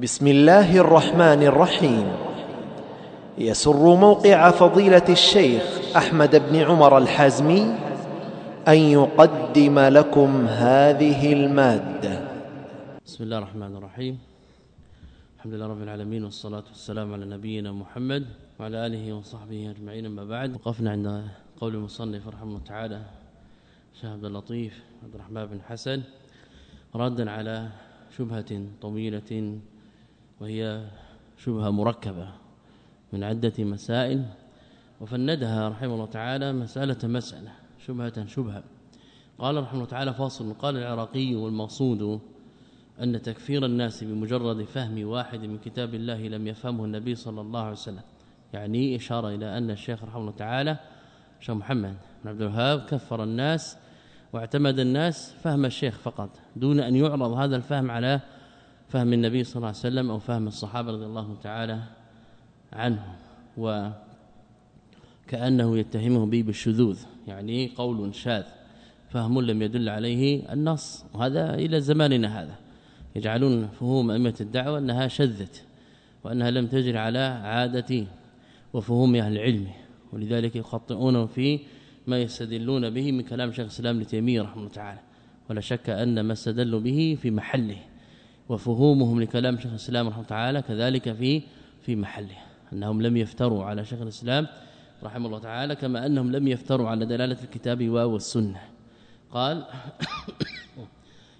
بسم الله الرحمن الرحيم. يسر موقع فضيلة الشيخ أحمد بن عمر الحازمي أن يقدم لكم هذه المادة. بسم الله الرحمن الرحيم. الحمد لله رب العالمين والصلاة والسلام على نبينا محمد وعلى آله وصحبه أجمعين أما بعد. وقفنا عند قول المصنف رحمه الله تعالى شيخ عبد اللطيف عبد الرحمن بن حسن ردا على شبهة طويلة وهي شبهة مركبة من عدة مسائل وفندها رحمه الله تعالى مسألة مسألة شبهة شبهة. قال رحمه الله تعالى فاصل قال العراقي والمقصود أن تكفير الناس بمجرد فهم واحد من كتاب الله لم يفهمه النبي صلى الله عليه وسلم. يعني إشارة إلى أن الشيخ رحمه الله تعالى شيخ محمد بن عبد الوهاب كفر الناس واعتمد الناس فهم الشيخ فقط دون أن يعرض هذا الفهم على فهم النبي صلى الله عليه وسلم أو فهم الصحابة رضي الله تعالى عنه وكأنه يتهمه به بالشذوذ يعني قول شاذ فهم لم يدل عليه النص وهذا إلى زماننا هذا. يجعلون فهوم أئمة الدعوة أنها شذت وأنها لم تجري على عادة وفهوم أهل العلم ولذلك يخطئون في ما يستدلون به من كلام شيخ الإسلام ابن تيمية رحمه الله تعالى. ولا شك أن ما استدلوا به في محله. وفهومهم لكلام شيخ الإسلام رحمه تعالى كذلك في في محله. أنهم لم يفتروا على شيخ الإسلام رحمه الله تعالى كما أنهم لم يفتروا على دلالة الكتاب والسنة. قال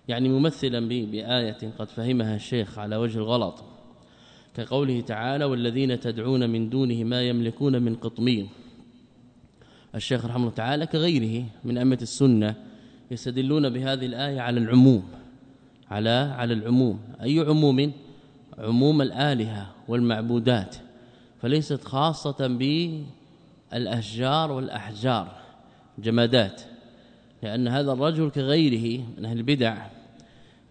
يعني ممثلا بآية قد فهمها الشيخ على وجه الغلط كقوله تعالى والذين تدعون من دونه ما يملكون من قطمير الشيخ رحمه الله تعالى كغيره من أمة السنة يستدلون بهذه الآية على العموم. على على العموم. أي عموم؟ عموم الآلهة والمعبودات فليست خاصة بالأشجار والأحجار جمادات لأن هذا الرجل كغيره من أهل البدع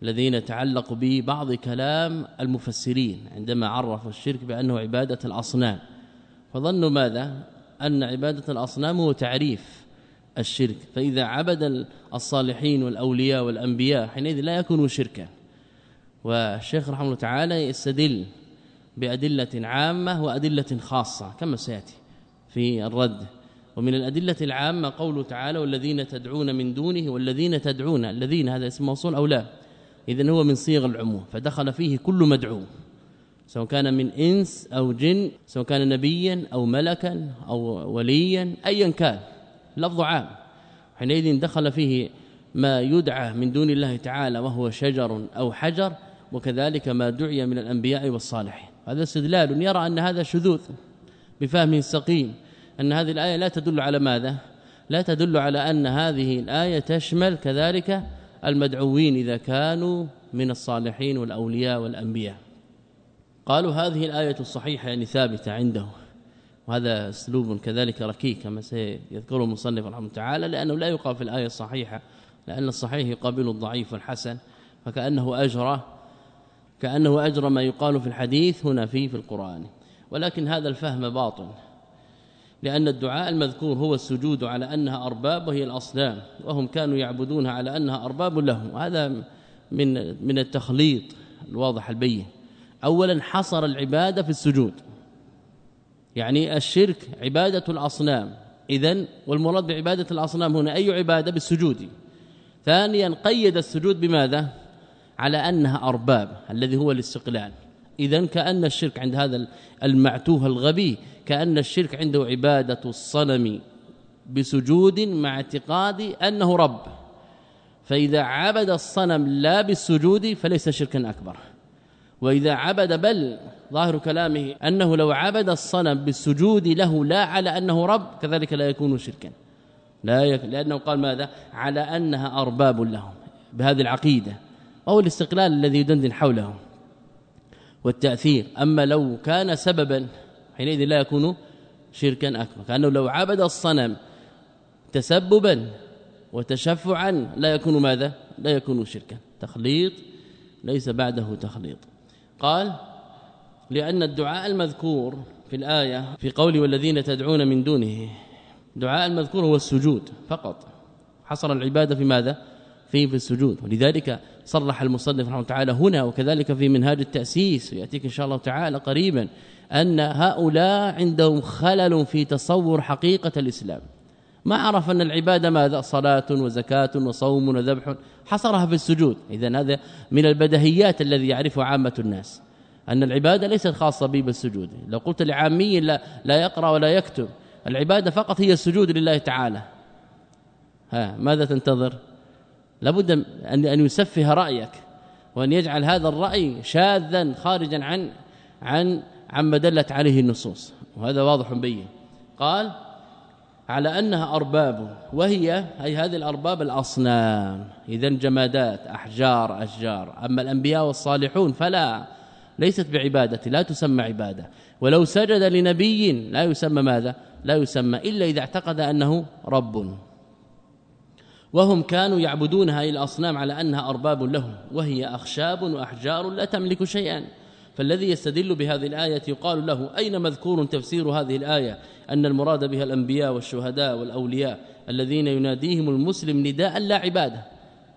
الذين تعلقوا ببعض كلام المفسرين عندما عرفوا الشرك بأنه عبادة الأصنام. فظنوا ماذا؟ أن عبادة الأصنام هو تعريف الشرك. فإذا عبد الصالحين والأولياء والأنبياء حينئذ لا يكون شركا. والشيخ رحمه الله تعالى يستدل بأدلة عامة وأدلة خاصة كما سيأتي في الرد. ومن الأدلة العامة قوله تعالى والذين تدعون من دونه والذين تدعون الذين هذا اسم موصول أو لا؟ اذا هو من صيغ العموم فدخل فيه كل مدعو سواء كان من إنس أو جن سواء كان نبيا أو ملكا أو وليا ايا كان. لفظ عام. حينئذ دخل فيه ما يدعى من دون الله تعالى وهو شجر أو حجر وكذلك ما دعي من الأنبياء والصالحين. هذا استدلال. يرى أن هذا شذوذ بفهم سقيم أن هذه الآية لا تدل على ماذا؟ لا تدل على أن هذه الآية تشمل كذلك المدعوين إذا كانوا من الصالحين والأولياء والأنبياء. قالوا هذه الآية الصحيحة يعني ثابتة عنده. وهذا أسلوب كذلك ركيك كما سيذكره المصنف رحمه الله تعالى لأنه لا يقال في الآية الصحيحة لأن الصحيح يقابل الضعيف والحسن فكأنه اجرى كأنه اجرى ما يقال في الحديث هنا في في القرآن. ولكن هذا الفهم باطل لأن الدعاء المذكور هو السجود على أنها أرباب وهي الأصنام وهم كانوا يعبدونها على أنها أرباب لهم. هذا من من التخليط الواضح البين. اولا حصر العبادة في السجود. يعني الشرك عبادة الأصنام. اذا والمراد بعبادة الأصنام هنا أي عبادة؟ بالسجود. ثانيا قيد السجود بماذا؟ على أنها أرباب الذي هو الاستقلال. اذا كأن الشرك عند هذا المعتوه الغبي كأن الشرك عنده عبادة الصنم بسجود مع اعتقاد أنه رب. فإذا عبد الصنم لا بالسجود فليس شركا أكبر. وإذا عبد بل ظاهر كلامه أنه لو عبد الصنم بالسجود له لا على أنه رب كذلك لا يكون شركا. لا يك... لأنه قال ماذا؟ على أنها أرباب لهم بهذه العقيدة أو الاستقلال الذي يدندن حوله والتأثير. أما لو كان سببا حينئذ لا يكون شركا أكبر. كأنه لو عبد الصنم تسببا وتشفعا لا يكون ماذا؟ لا يكون شركا. تخليط ليس بعده تخليط. قال لأن الدعاء المذكور في الآية في قول والذين تدعون من دونه دعاء المذكور هو السجود فقط. حصر العبادة في ماذا؟ في في السجود. ولذلك صرح المصنف رحمه الله تعالى هنا وكذلك في منهاج التأسيس ويأتيك إن شاء الله تعالى قريبا أن هؤلاء عندهم خلل في تصور حقيقة الإسلام. ما عرف أن العبادة ماذا؟ صلاة وزكاة وصوم وذبح حصرها في السجود. اذا هذا من البدهيات الذي يعرفه عامة الناس. أن العبادة ليست خاصة به بالسجود. لو قلت لعامي لا, لا يقرأ ولا يكتب. العبادة فقط هي السجود لله تعالى. ها ماذا تنتظر؟ لابد أن أن يسفه رأيك وأن يجعل هذا الرأي شاذا خارجا عن عن عما دلت عليه النصوص. وهذا واضح بين. قال على أنها أرباب وهي اي هذه الأرباب الأصنام. اذا جمادات أحجار أشجار. أما الأنبياء والصالحون فلا ليست بعبادة لا تسمى عبادة. ولو سجد لنبي لا يسمى ماذا؟ لا يسمى إلا إذا اعتقد أنه رب. وهم كانوا يعبدون هذه الأصنام على أنها أرباب لهم وهي أخشاب وأحجار لا تملك شيئا. فالذي يستدل بهذه الآية يقال له أين مذكور تفسير هذه الآية؟ أن المراد بها الأنبياء والشهداء والأولياء الذين يناديهم المسلم نداء لا عبادة.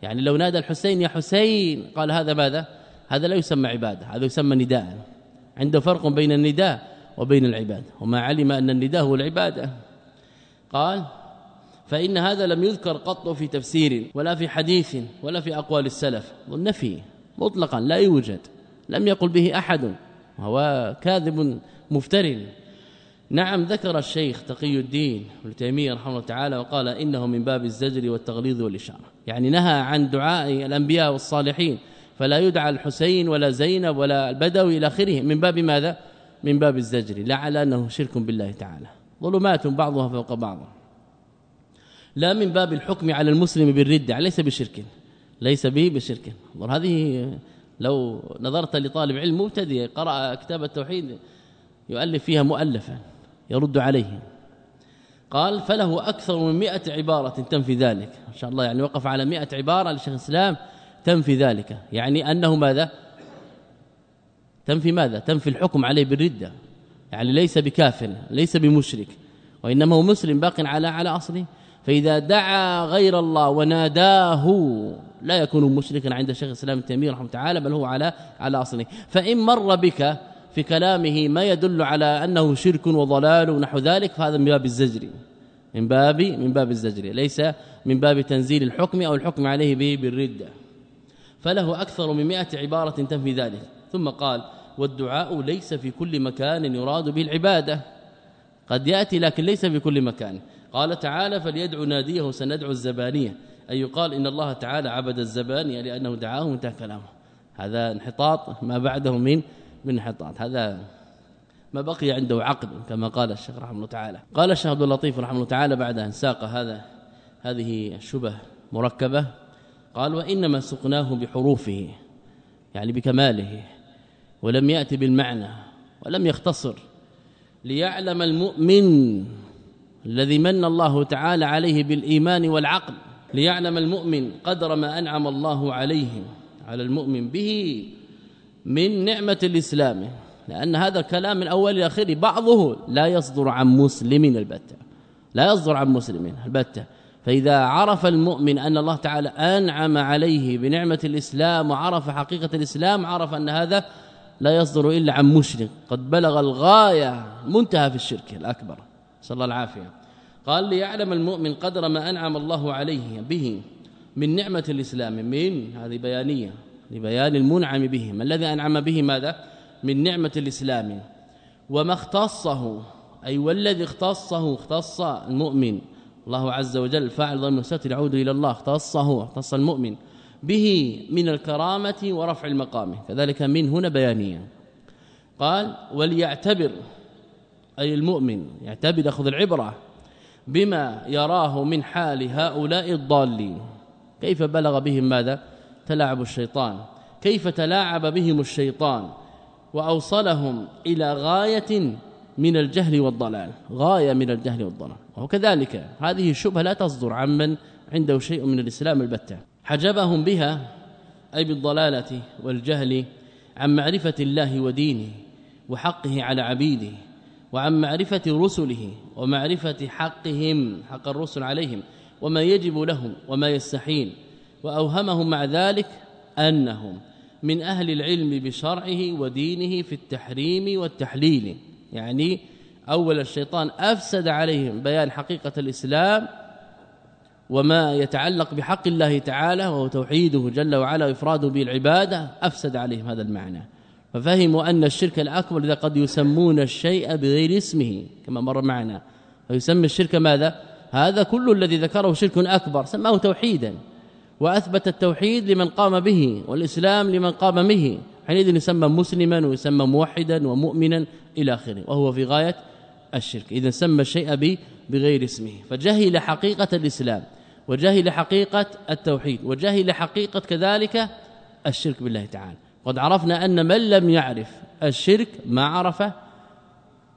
يعني لو نادى الحسين يا حسين قال هذا ماذا؟ هذا لا يسمى عبادة هذا يسمى نداء. عنده فرق بين النداء وبين العبادة وما علم أن النداء هو العبادة. قال فإن هذا لم يذكر قط في تفسير ولا في حديث ولا في أقوال السلف. والنفي مطلقا لا يوجد. لم يقل به أحد وهو كاذب مفتر نعم ذكر الشيخ تقي الدين ابن تيمية رحمه الله تعالى وقال إنه من باب الزجر والتغليظ والإشارة. يعني نهى عن دعاء الأنبياء والصالحين فلا يدعى الحسين ولا زينب ولا البدوي إلى آخره. من باب ماذا؟ من باب الزجر لا على أنه شرك بالله تعالى. ظلمات بعضها فوق بعض. لا من باب الحكم على المسلم بالرده ليس بشرك ليس به بشرك. هذه لو نظرت لطالب علم مبتدئ قرأ كتاب التوحيد يؤلف فيها مؤلفا يرد عليه. قال فله أكثر من مئة عبارة تنفي ذلك. إن شاء الله يعني وقف على مئة عبارة لشيخ الإسلام تنفي ذلك. يعني أنه ماذا؟ تنفي ماذا؟ تنفي الحكم عليه بالردة. يعني ليس بكافر ليس بمشرك. وإنما هو مسلم باق على على أصله. فإذا دعا غير الله وناداه لا يكون مشركا عند شيخ الإسلام تيمية رحمه تعالى بل هو على على أصله. فإن مر بك في كلامه ما يدل على أنه شرك وضلال ونحو ذلك فهذا من باب الزجر. من باب من باب الزجر. ليس من باب تنزيل الحكم أو الحكم عليه به بالرده فله أكثر من 100 عبارة تنفي ذلك. ثم قال والدعاء ليس في كل مكان يراد به العبادة. قد يأتي لكن ليس في كل مكان. قال تعالى فليدعو ناديه سندعو الزبانية. أي يقال إن الله تعالى عبد الزبانية لأنه دعاه وانتهى كلامه. هذا انحطاط ما بعده من من انحطاط. هذا ما بقي عنده عقد كما قال الشيخ رحمه الله تعالى. قال الشيخ عبد اللطيف رحمه الله تعالى بعد أن ساق هذا هذه الشبه مركبة قال وإنما سقناه بحروفه يعني بكماله ولم يأتي بالمعنى ولم يختصر ليعلم المؤمن الذي من الله تعالى عليه بالإيمان والعقل ليعلم المؤمن قدر ما أنعم الله عليه على المؤمن به من نعمة الإسلام. لأن هذا الكلام من اول إلى آخره بعضه لا يصدر عن مسلم البتة لا يصدر عن مسلم البتة. فإذا عرف المؤمن أن الله تعالى أنعم عليه بنعمة الإسلام وعرف حقيقة الإسلام عرف أن هذا لا يصدر إلا عن مشرك. قد بلغ الغاية منتهى في الشرك الأكبر. صلى الله العافية. قال ليعلم المؤمن قدر ما أنعم الله عليه به من نعمة الإسلام. من؟ هذه بيانية لبيان المنعم به. ما الذي أنعم به؟ ماذا؟ من نعمة الإسلام. وما اختصه أي والذي اختصه اختص المؤمن. الله عز وجل فاعل ضمن الستر يعود إلى الله. اختصه اختص المؤمن به من الكرامة ورفع المقام. كذلك من هنا بيانية. قال وليعتبر أي المؤمن يعتبر يأخذ العبرة. بما يراه من حال هؤلاء الضالين. كيف بلغ بهم ماذا؟ تلاعب الشيطان. كيف تلاعب بهم الشيطان؟ وأوصلهم إلى غاية من الجهل والضلال. غاية من الجهل والضلال. وكذلك هذه الشبهة لا تصدر عمن عنده شيء من الإسلام البتة. حجبهم بها أي بالضلالة والجهل عن معرفة الله ودينه وحقه على عبيده. وعن معرفة رسله ومعرفة حقهم حق الرسل عليهم وما يجب لهم وما يستحيل. وأوهمهم مع ذلك أنهم من أهل العلم بشرعه ودينه في التحريم والتحليل. يعني أول الشيطان أفسد عليهم بيان حقيقة الإسلام وما يتعلق بحق الله تعالى وهو توحيده جل وعلا وإفراده بالعبادة أفسد عليهم هذا المعنى. ففهموا أن الشرك الأكبر إذا قد يسمون الشيء بغير اسمه كما مر معنا. فيسمى الشرك ماذا؟ هذا كل الذي ذكره شرك أكبر سماه توحيدا. وأثبت التوحيد لمن قام به والإسلام لمن قام به. حينئذ يسمى مسلما ويسمى موحدا ومؤمنا إلى آخره. وهو في غاية الشرك. إذا سمى الشيء بغير اسمه. فجهل حقيقة الإسلام وجهل حقيقة التوحيد وجهل حقيقة كذلك الشرك بالله تعالى. قد عرفنا أن من لم يعرف الشرك ما عرف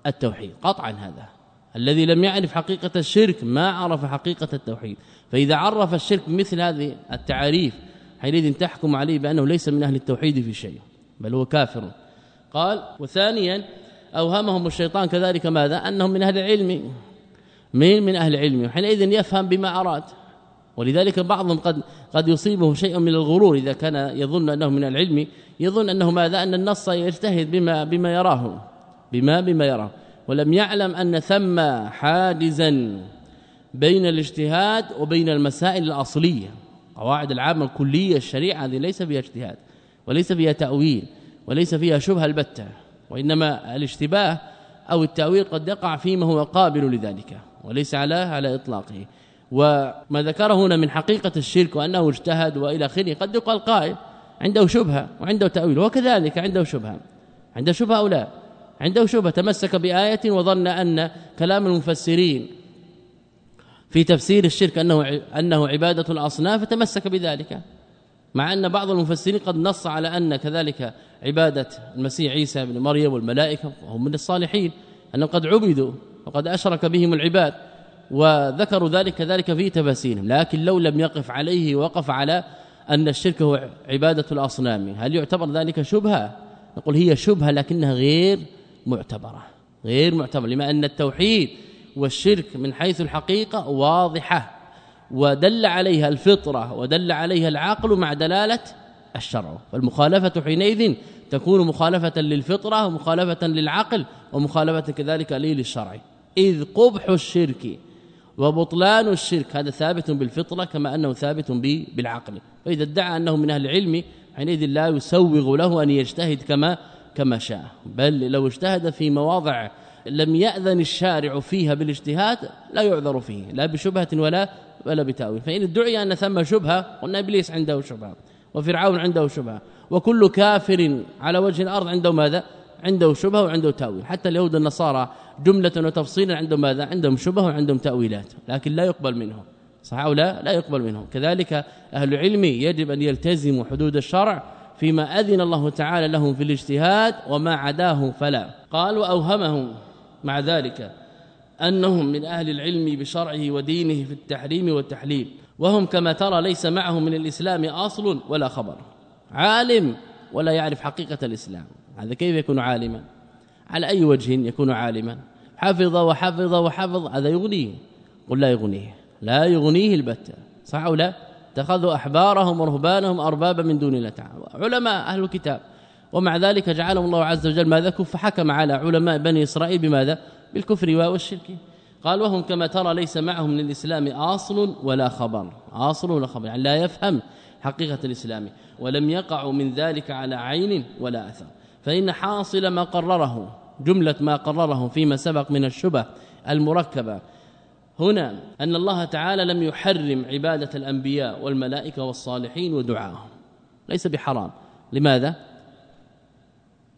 التوحيد. قطعا هذا. الذي لم يعرف حقيقة الشرك ما عرف حقيقة التوحيد. فإذا عرف الشرك مثل هذه التعاريف حينئذ تحكم عليه بأنه ليس من أهل التوحيد في شيء بل هو كافر. قال وثانيا أوهمهم الشيطان كذلك ماذا؟ أنهم من أهل العلم. من من أهل العلم؟ حينئذ يفهم بما أراد. ولذلك بعضهم قد قد يصيبه شيء من الغرور إذا كان يظن أنه من العلم يظن أنه ماذا؟ أن النص يجتهد بما بما يراه بما بما يراه. ولم يعلم أن ثم حاجزا بين الاجتهاد وبين المسائل الأصلية قواعد العامة الكلية الشريعة هذه ليس فيها اجتهاد وليس فيها تأويل وليس فيها شبهة البتة وإنما الاشتباه أو التأويل قد يقع فيما هو قابل لذلك وليس على على إطلاقه. وما ذكره هنا من حقيقة الشرك وأنه اجتهد وإلى آخره قد يقال قائل عنده شبهة وعنده تأويل وكذلك عنده شبهة. عنده شبهة أو لا؟ عنده شبهة. تمسك بآية وظن أن كلام المفسرين في تفسير الشرك أنه أنه عبادة الأصنام فتمسك بذلك. مع أن بعض المفسرين قد نص على أن كذلك عبادة المسيح عيسى بن مريم والملائكة وهم من الصالحين أنهم قد عبدوا وقد أشرك بهم العباد. وذكروا ذلك كذلك في تفاسيرهم لكن لو لم يقف عليه وقف على أن الشرك هو عبادة الأصنام هل يعتبر ذلك شبهة؟ نقول هي شبهة لكنها غير معتبرة غير معتبرة لما أن التوحيد والشرك من حيث الحقيقة واضحة ودل عليها الفطرة ودل عليها العقل مع دلالة الشرع. فالمخالفة حينئذ تكون مخالفة للفطرة ومخالفة للعقل ومخالفة كذلك للشرع. إذ قبح الشرك وبطلان الشرك. هذا ثابت بالفطرة كما أنه ثابت بالعقل. فإذا ادعى أنه من أهل العلم حينئذ لا يسوغ له أن يجتهد كما كما شاء. بل لو اجتهد في مواضع لم يأذن الشارع فيها بالاجتهاد لا يعذر فيه لا بشبهة ولا ولا بتأويل. فإن ادعي أن ثم شبهة قلنا إبليس عنده شبهة وفرعون عنده شبهة وكل كافر على وجه الأرض عنده ماذا؟ عنده شبهة وعنده تأويل. حتى اليهود النصارى جملة وتفصيلا عندهم ماذا؟ عندهم شبهة وعندهم تأويلات لكن لا يقبل منهم. صح أو لا؟ لا يقبل منهم. كذلك أهل العلم يجب أن يلتزموا حدود الشرع فيما أذن الله تعالى لهم في الاجتهاد وما عداه فلا. قال وأوهمهم مع ذلك أنهم من أهل العلم بشرعه ودينه في التحريم والتحليل وهم كما ترى ليس معهم من الإسلام أصل ولا خبر عالم ولا يعرف حقيقة الإسلام. هذا كيف يكون عالما؟ على أي وجه يكون عالما؟ حفظ وحفظ وحفظ هذا يغنيه. قل لا يغنيه. لا يغنيه البتة. صح أو لا؟ اتخذوا أحبارهم ورهبانهم أربابا من دون الله تعالى. علماء أهل الكتاب. ومع ذلك جعلهم الله عز وجل ماذا؟ كف حكم على علماء بني إسرائيل بماذا؟ بالكفر والشرك. قال وهم كما ترى ليس معهم من الاسلام أصل ولا خبر. أصل ولا خبر. يعني لا يفهم حقيقة الإسلام. ولم يقع من ذلك على عين ولا أثر. فإن حاصل ما قرره جملة ما قرره فيما سبق من الشبه المركبة. هنا أن الله تعالى لم يحرم عبادة الأنبياء والملائكة والصالحين ودعاهم. ليس بحرام. لماذا؟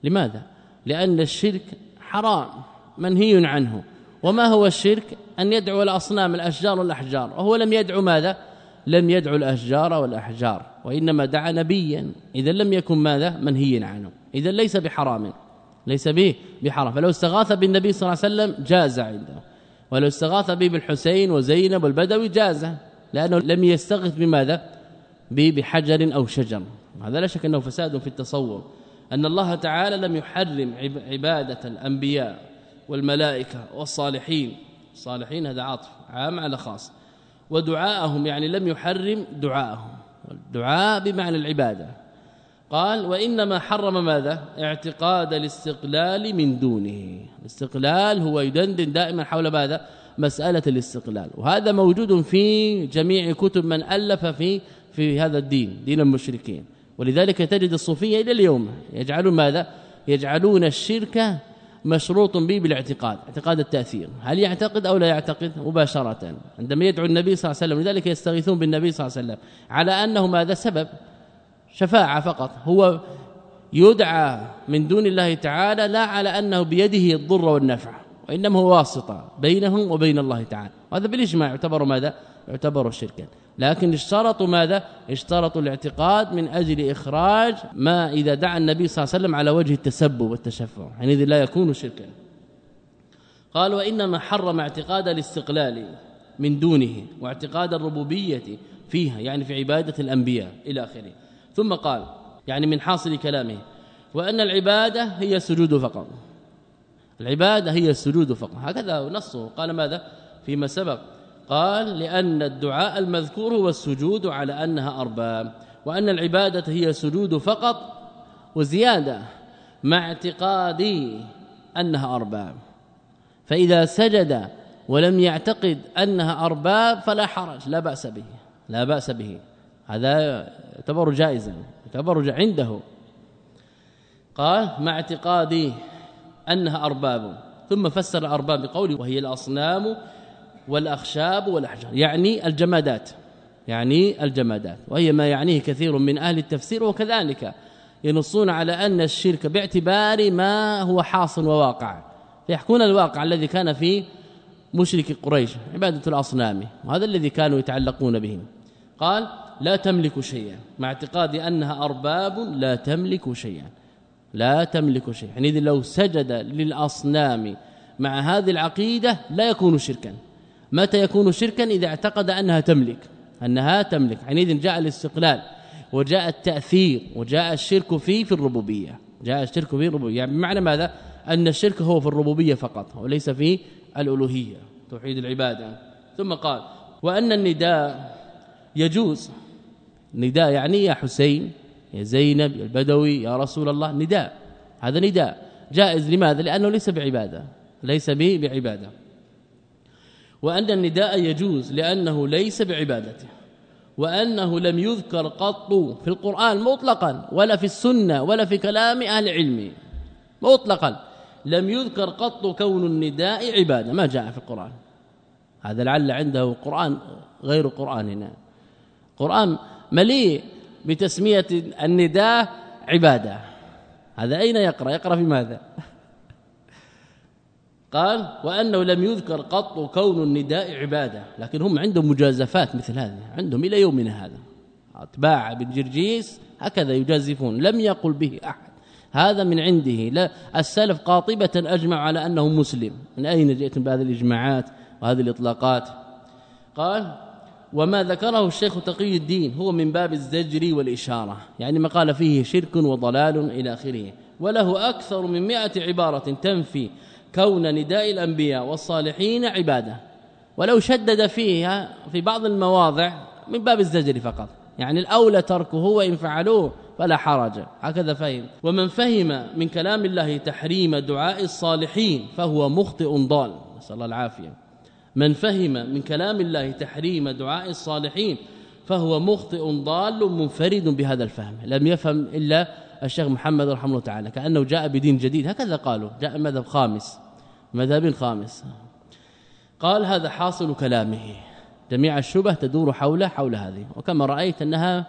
لماذا؟ لأن الشرك حرام منهي عنه. وما هو الشرك؟ أن يدعو الأصنام الأشجار والأحجار. وهو لم يدعو ماذا؟ لم يدعو الأشجار والأحجار وإنما دعا نبيا. إذا لم يكن ماذا؟ منهيا عنه. اذا ليس بحرام ليس به بحرام. فلو استغاث بالنبي صلى الله عليه وسلم جاز عنده. ولو استغاث به بالحسين وزينب والبدوي جاز لأنه لم يستغث بماذا؟ بحجر أو شجر. هذا لا شك أنه فساد في التصور أن الله تعالى لم يحرم عبادة الأنبياء والملائكة والصالحين. الصالحين هذا عاطف عام على خاص. ودعاءهم يعني لم يحرم دعاءهم. والدعاء بمعنى العبادة. قال وإنما حرم ماذا؟ اعتقاد الاستقلال من دونه. الاستقلال هو يدندن دائما حول ماذا؟ مسألة الاستقلال. وهذا موجود في جميع كتب من ألف في في هذا الدين دين المشركين. ولذلك تجد الصوفية إلى اليوم يجعلون ماذا؟ يجعلون الشرك مشروط به بالاعتقاد اعتقاد التأثير. هل يعتقد أو لا يعتقد؟ مباشرة. عندما يدعو النبي صلى الله عليه وسلم لذلك يستغيثون بالنبي صلى الله عليه وسلم على أنه ماذا؟ سبب. شفاعة فقط. هو يدعى من دون الله تعالى لا على أنه بيده الضر والنفع وإنما هو واسطة بينهم وبين الله تعالى. وهذا بالإجماع يعتبر ماذا؟ يعتبر شركا. لكن اشترطوا ماذا؟ اشترطوا الاعتقاد من أجل إخراج ما إذا دعا النبي صلى الله عليه وسلم على وجه التسبب والتشفع. حينئذ لا يكون شركا. قال وإنما حرم اعتقاد الاستقلال من دونه واعتقاد الربوبية فيها يعني في عبادة الأنبياء إلى آخره. ثم قال يعني من حاصل كلامه وأن العبادة هي السجود فقط. العبادة هي السجود فقط. هكذا نصه قال ماذا؟ فيما سبق. قال لأن الدعاء المذكور هو السجود على أنها أرباب وأن العبادة هي سجود فقط وزيادة مع اعتقادي أنها أرباب. فإذا سجد ولم يعتقد أنها أرباب فلا حرج لا بأس به لا بأس به. هذا يعتبر جائزا يعتبر عنده. قال مع اعتقادي أنها أرباب. ثم فسر الأرباب بقوله وهي الأصنام والأخشاب والأحجار. يعني الجمادات يعني الجمادات. وهي ما يعنيه كثير من أهل التفسير وكذلك ينصون على أن الشرك باعتبار ما هو حاصل وواقع. فيحكون الواقع الذي كان في مشرك قريش عبادة الأصنام وهذا الذي كانوا يتعلقون به قال لا تملك شيئا مع اعتقاد أنها أرباب لا تملك شيئا لا تملك شيئا. يعني لو سجد للأصنام مع هذه العقيدة لا يكون شركا. متى يكون شركا؟ إذا اعتقد أنها تملك أنها تملك. حينئذ جاء الاستقلال وجاء التأثير وجاء الشرك فيه في الربوبية. جاء الشرك في الربوبية. يعني بمعنى ماذا؟ أن الشرك هو في الربوبية فقط وليس في الألوهية توحيد العبادة. ثم قال وأن النداء يجوز نداء يعني يا حسين يا زينب يا البدوي يا رسول الله نداء هذا نداء. جائز لماذا؟ لأنه ليس بعبادة ليس به بعبادة. وأن النداء يجوز لأنه ليس بعبادته. وأنه لم يذكر قط في القرآن مطلقا ولا في السنة ولا في كلام أهل العلم. مطلقا. لم يذكر قط كون النداء عبادة ما جاء في القرآن. هذا لعل عنده قرآن غير قرآننا. قرآن مليء بتسمية النداء عبادة. هذا أين يقرأ؟ يقرأ في ماذا؟ قال وأنه لم يذكر قط كون النداء عبادة لكن هم عندهم مجازفات مثل هذه عندهم إلى يومنا هذا. أتباع بن جرجيس هكذا يجازفون لم يقل به أحد. هذا من عنده. لا السلف قاطبة أجمع على أنه مسلم. من أين جئتم بهذه الإجماعات وهذه الإطلاقات؟ قال وما ذكره الشيخ تقي الدين هو من باب الزجر والإشارة يعني ما قال فيه شرك وضلال إلى آخره. وله أكثر من مئة عبارة تنفي كون نداء الأنبياء والصالحين عبادة. ولو شدد فيها في بعض المواضع من باب الزجر فقط. يعني الأولى تركه وإن فعلوه فلا حرج. هكذا فهم. ومن فهم من كلام الله تحريم دعاء الصالحين فهو مخطئ ضال. نسأل الله العافية. من فهم من كلام الله تحريم دعاء الصالحين فهو مخطئ ضال منفرد بهذا الفهم. لم يفهم إلا الشيخ محمد رحمه الله تعالى كأنه جاء بدين جديد. هكذا قالوا جاء مذهب خامس مذهب خامس. قال هذا حاصل كلامه. جميع الشبه تدور حول حول هذه. وكما رأيت أنها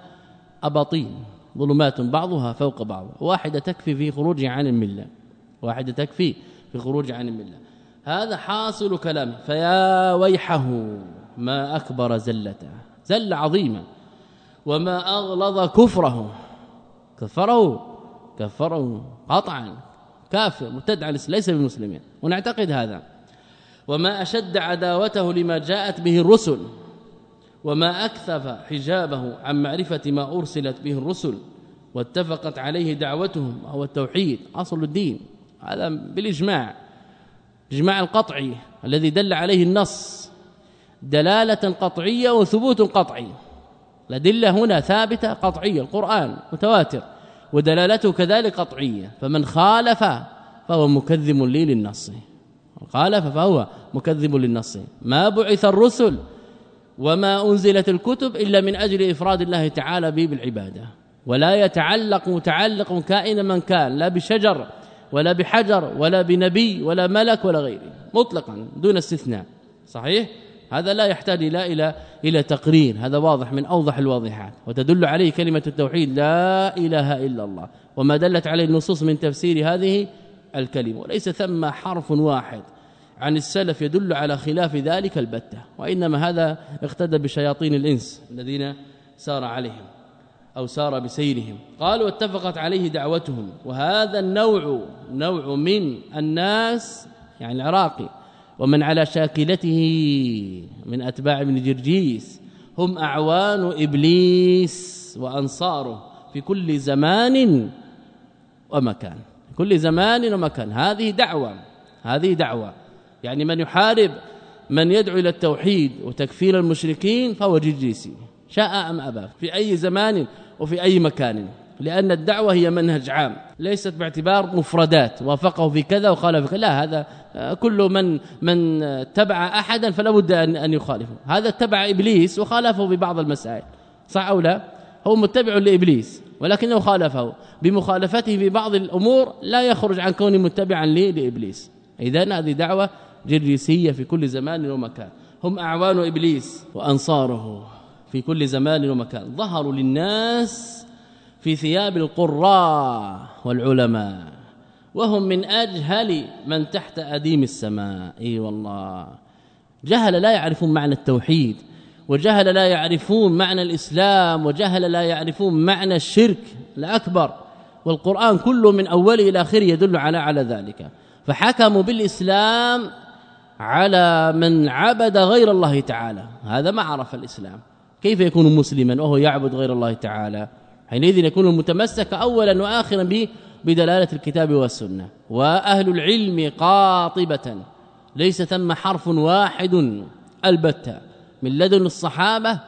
أباطيل ظلمات بعضها فوق بعض. واحدة تكفي في خروج عن الملة. واحدة تكفي في خروج عن الملة. هذا حاصل كلامه فيا ويحه ما أكبر زلته زلة عظيمة. وما أغلظ كفره كفره كفره قطعا كافر مبتدع ليس بمسلمين ونعتقد هذا. وما أشد عداوته لما جاءت به الرسل. وما أكثف حجابه عن معرفة ما أرسلت به الرسل. واتفقت عليه دعوتهم هو التوحيد أصل الدين. هذا بالإجماع. الاجماع القطعي الذي دل عليه النص دلالة قطعية وثبوت قطعي. الأدلة هنا ثابتة قطعية القرآن متواتر ودلالته كذلك قطعية. فمن خالف فهو مكذب لي للنص. خالف فهو مكذب للنص. ما بعث الرسل وما أنزلت الكتب إلا من أجل إفراد الله تعالى به بالعبادة. ولا يتعلق متعلق كائنا من كان لا بشجر ولا بحجر ولا بنبي ولا ملك ولا غيره مطلقا دون استثناء. صحيح؟ هذا لا يحتاج لا إلى إلى تقرير هذا واضح من أوضح الواضحات. وتدل عليه كلمة التوحيد لا إله إلا الله. وما دلت عليه النصوص من تفسير هذه الكلمة. وليس ثم حرف واحد عن السلف يدل على خلاف ذلك البتة. وإنما هذا اقتدى بشياطين الإنس الذين سار عليهم. أو سار بسيرهم. قال واتفقت عليه دعوتهم. وهذا النوع نوع من الناس يعني العراقي ومن على شاكلته من أتباع ابن جرجيس. هم أعوان إبليس وأنصاره في كل زمان ومكان. كل زمان ومكان. هذه دعوة هذه دعوة. يعني من يحارب من يدعو إلى التوحيد وتكفير المشركين فهو جرجيسي. شاء أم أبى في أي زمان وفي أي مكان. لأن الدعوة هي منهج عام ليست باعتبار مفردات. وافقه في كذا وخالف في كذا لا هذا كل من من تبع أحدا فلا بد أن أن يخالفه. هذا اتبع إبليس وخالفه ببعض المسائل صح أو لا؟ هو متبع لإبليس ولكنه خالفه. بمخالفته في بعض الأمور لا يخرج عن كونه متبعا لإبليس. اذا هذه دعوة جريسية في كل زمان ومكان. هم أعوان إبليس وأنصاره. في كل زمان ومكان. ظهروا للناس في ثياب القراء والعلماء وهم من أجهل من تحت أديم السماء. إي والله. جهل لا يعرفون معنى التوحيد وجهل لا يعرفون معنى الإسلام وجهل لا يعرفون معنى الشرك الأكبر. والقرآن كله من أوله إلى آخره يدل على على ذلك. فحكموا بالإسلام على من عبد غير الله تعالى. هذا ما عرف الإسلام. كيف يكون مسلما وهو يعبد غير الله تعالى؟ حينئذ يكون المتمسك اولا واخرا بدلالة الكتاب والسنة. وأهل العلم قاطبة ليس ثم حرف واحد البتة. من لدن الصحابة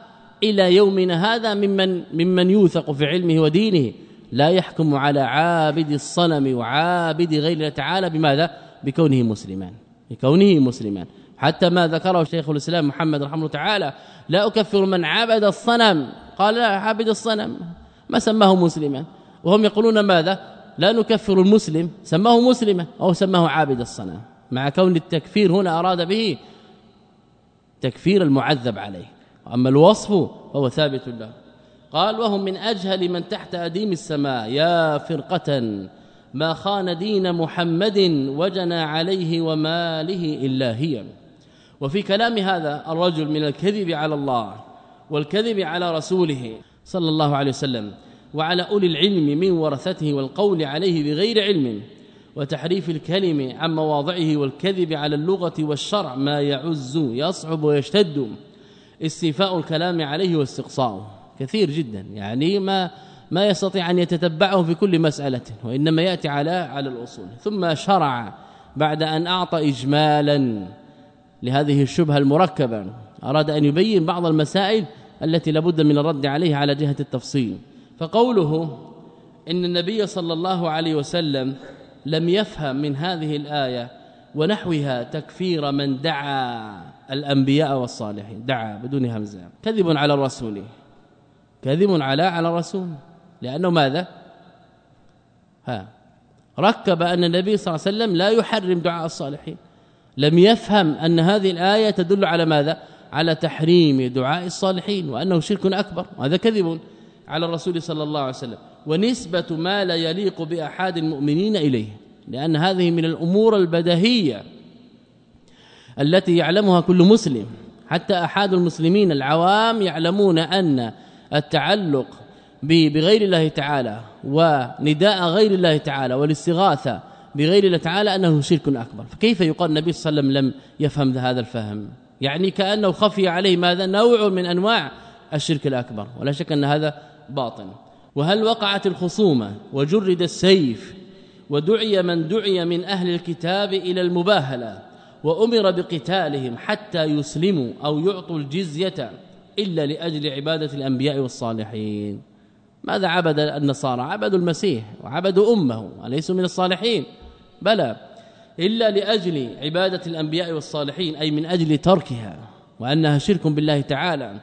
إلى يومنا هذا ممن ممن يوثق في علمه ودينه. لا يحكم على عابد الصنم وعابد غير الله تعالى بماذا؟ بكونه مسلما. بكونه مسلما. حتى ما ذكره شيخ الإسلام محمد رحمه الله تعالى لا أكفر من عبد الصنم. قال لا عبد الصنم. ما سماه مسلما؟ وهم يقولون ماذا؟ لا نكفر المسلم. سماه مسلما أو سماه عابد الصنم. مع كون التكفير هنا أراد به تكفير المعذب عليه. اما الوصف فهو ثابت له. قال وهم من أجهل من تحت أديم السماء. يا فرقة ما خان دين محمد وجنى عليه وماله إلا هي. وفي كلام هذا الرجل من الكذب على الله والكذب على رسوله صلى الله عليه وسلم وعلى أولي العلم من ورثته والقول عليه بغير علم وتحريف الكلم عن مواضعه والكذب على اللغة والشرع ما يعز يصعب ويشتد استيفاء الكلام عليه واستقصاؤه. كثير جدا. يعني ما ما يستطيع أن يتتبعه في كل مسألة وإنما يأتي على على الأصول. ثم شرع بعد أن أعطى اجمالا لهذه الشبهة المركبة. أراد أن يبين بعض المسائل التي لابد من الرد عليها على جهة التفصيل. فقوله إن النبي صلى الله عليه وسلم لم يفهم من هذه الآية ونحوها تكفير من دعا الأنبياء والصالحين. دعا بدون همزة. كذب على الرسول. كذب على على الرسول. لأنه ماذا؟ ها. ركب أن النبي صلى الله عليه وسلم لا يحرم دعاء الصالحين. لم يفهم أن هذه الآية تدل على ماذا؟ على تحريم دعاء الصالحين وأنه شرك أكبر وهذا كذب على الرسول صلى الله عليه وسلم. ونسبة ما لا يليق بأحد المؤمنين إليه لأن هذه من الأمور البديهية التي يعلمها كل مسلم. حتى أحد المسلمين العوام يعلمون أن التعلق بغير الله تعالى ونداء غير الله تعالى والاستغاثة بغير الله تعالى أنه شرك أكبر. فكيف يقال النبي صلى الله عليه وسلم لم يفهم هذا الفهم؟ يعني كأنه خفي عليه ماذا؟ نوع من أنواع الشرك الأكبر ولا شك أن هذا باطن. وهل وقعت الخصومة وجرد السيف ودعي من دعي من أهل الكتاب إلى المباهلة وأمر بقتالهم حتى يسلموا أو يعطوا الجزية إلا لأجل عبادة الأنبياء والصالحين؟ ماذا عبد النصارى؟ عبدوا المسيح وعبدوا أمه وليسوا من الصالحين؟ بلى إلا لأجل عبادة الأنبياء والصالحين أي من أجل تركها وأنها شرك بالله تعالى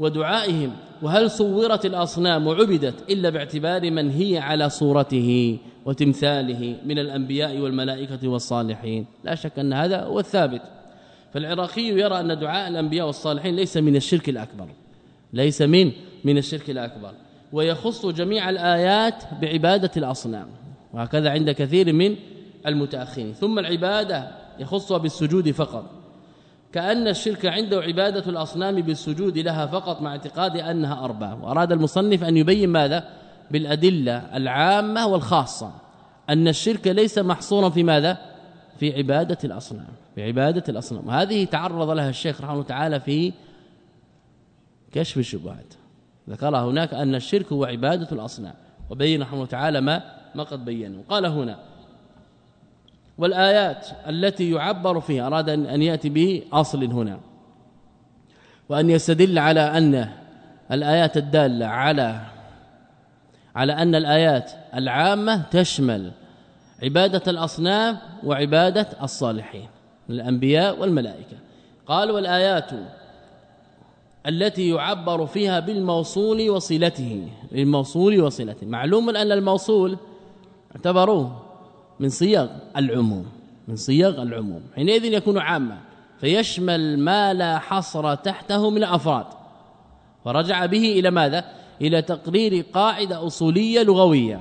ودعائهم. وهل صورت الأصنام وعبدت إلا باعتبار من هي على صورته وتمثاله من الأنبياء والملائكة والصالحين؟ لا شك أن هذا هو الثابت. فالعراقي يرى أن دعاء الأنبياء والصالحين ليس من الشرك الأكبر ليس من من الشرك الأكبر. ويخص جميع الآيات بعبادة الأصنام. وهكذا عند كثير من المتأخرين. ثم العبادة يخصها بالسجود فقط. كأن الشرك عنده عبادة الأصنام بالسجود لها فقط مع اعتقاد أنها أرباب وأراد المصنف أن يبين ماذا؟ بالأدلة العامة والخاصة. أن الشرك ليس محصورا في ماذا؟ في عبادة الأصنام. في عبادة الأصنام. هذه تعرض لها الشيخ رحمه الله تعالى في كشف الشبهات. ذكر هناك أن الشرك هو عبادة الأصنام. وبين رحمه الله تعالى ما ما قد بينه. قال هنا والآيات التي يعبر فيها أراد أن يأتي به أصل هنا. وأن يستدل على أن الآيات الدالة على على أن الآيات العامة تشمل عبادة الأصنام وعبادة الصالحين الأنبياء والملائكة. قال والآيات التي يعبر فيها بالموصول وصلته الموصول وصلته. معلوم أن الموصول اعتبروه من صيغ العموم من صيغ العموم. حينئذ يكون عاما فيشمل ما لا حصر تحته من أفراد. ورجع به إلى ماذا؟ إلى تقرير قاعدة أصولية لغوية.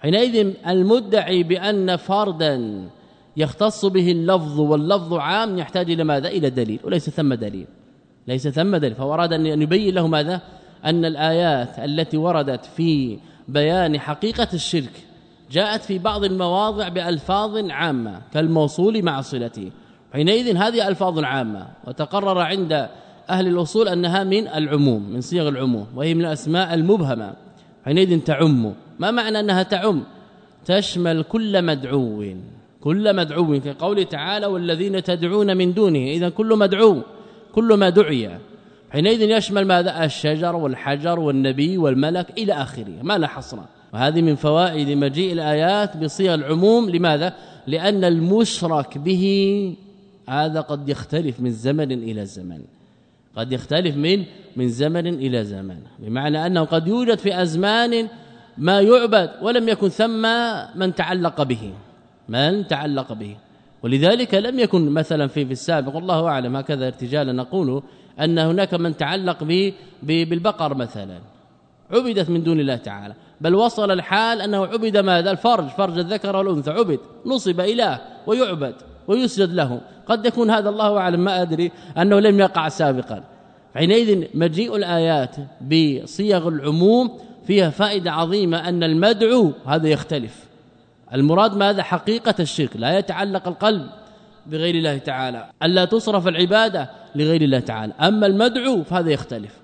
حينئذ المدعي بأن فردا يختص به اللفظ واللفظ عام يحتاج إلى ماذا؟ إلى دليل وليس ثم دليل. ليس ثم دليل. فهو اراد أن يبين له ماذا؟ أن الآيات التي وردت في بيان حقيقة الشرك جاءت في بعض المواضع بألفاظ عامة كالموصول مع صلته حينئذ هذه ألفاظ عامة وتقرر عند أهل الأصول أنها من العموم من صيغ العموم وهي من الأسماء المبهمة. حينئذ تعم. ما معنى أنها تعم؟ تشمل كل مدعو. كل مدعو كقوله تعالى والذين تدعون من دونه. إذا كل مدعو كل ما دعي. حينئذ يشمل ماذا؟ الشجر والحجر والنبي والملك إلى آخره. ما لا حصر وهذه من فوائد مجيء الآيات بصيغ العموم. لماذا؟ لأن المشرك به هذا قد يختلف من زمن إلى زمن. قد يختلف من من زمن إلى زمن. بمعنى أنه قد يوجد في أزمان ما يعبد ولم يكن ثم من تعلق به من تعلق به. ولذلك لم يكن مثلا في في السابق والله أعلم هكذا ارتجالا نقول أن هناك من تعلق بالبقر مثلا. عبدت من دون الله تعالى. بل وصل الحال أنه عبد ماذا؟ الفرج فرج الذكر والأنثى عبد نصب إله ويعبد ويسجد له. قد يكون هذا الله أعلم ما أدري أنه لم يقع سابقا. حينئذ مجيء الآيات بصيغ العموم فيها فائدة عظيمة أن المدعو هذا يختلف. المراد ماذا؟ حقيقة الشرك لا يتعلق القلب بغير الله تعالى. ألا تصرف العبادة لغير الله تعالى. أما المدعو فهذا يختلف.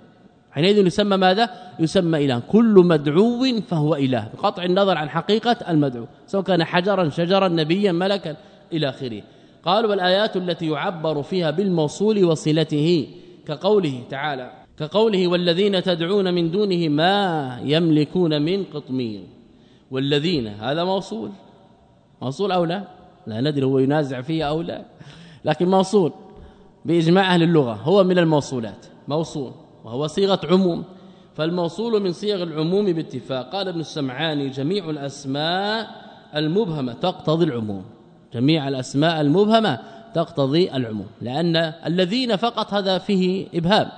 حينئذ يسمى ماذا؟ يسمى إله. كل مدعو فهو إله. بقطع النظر عن حقيقة المدعو سواء كان حجرا شجرا نبيا ملكا إلى آخره. قال والآيات التي يعبر فيها بالموصول وصلته كقوله تعالى كقوله والذين تدعون من دونه ما يملكون من قطمير. والذين هذا موصول. موصول أو لا؟ لا ندري هو ينازع فيه أو لا. لكن موصول بإجماع أهل اللغة هو من الموصولات. موصول. وهو صيغة عموم. فالموصول من صيغ العموم باتفاق. قال ابن السمعاني جميع الأسماء المبهمة تقتضي العموم. جميع الأسماء المبهمة تقتضي العموم. لأن الذين فقط هذا فيه إبهام.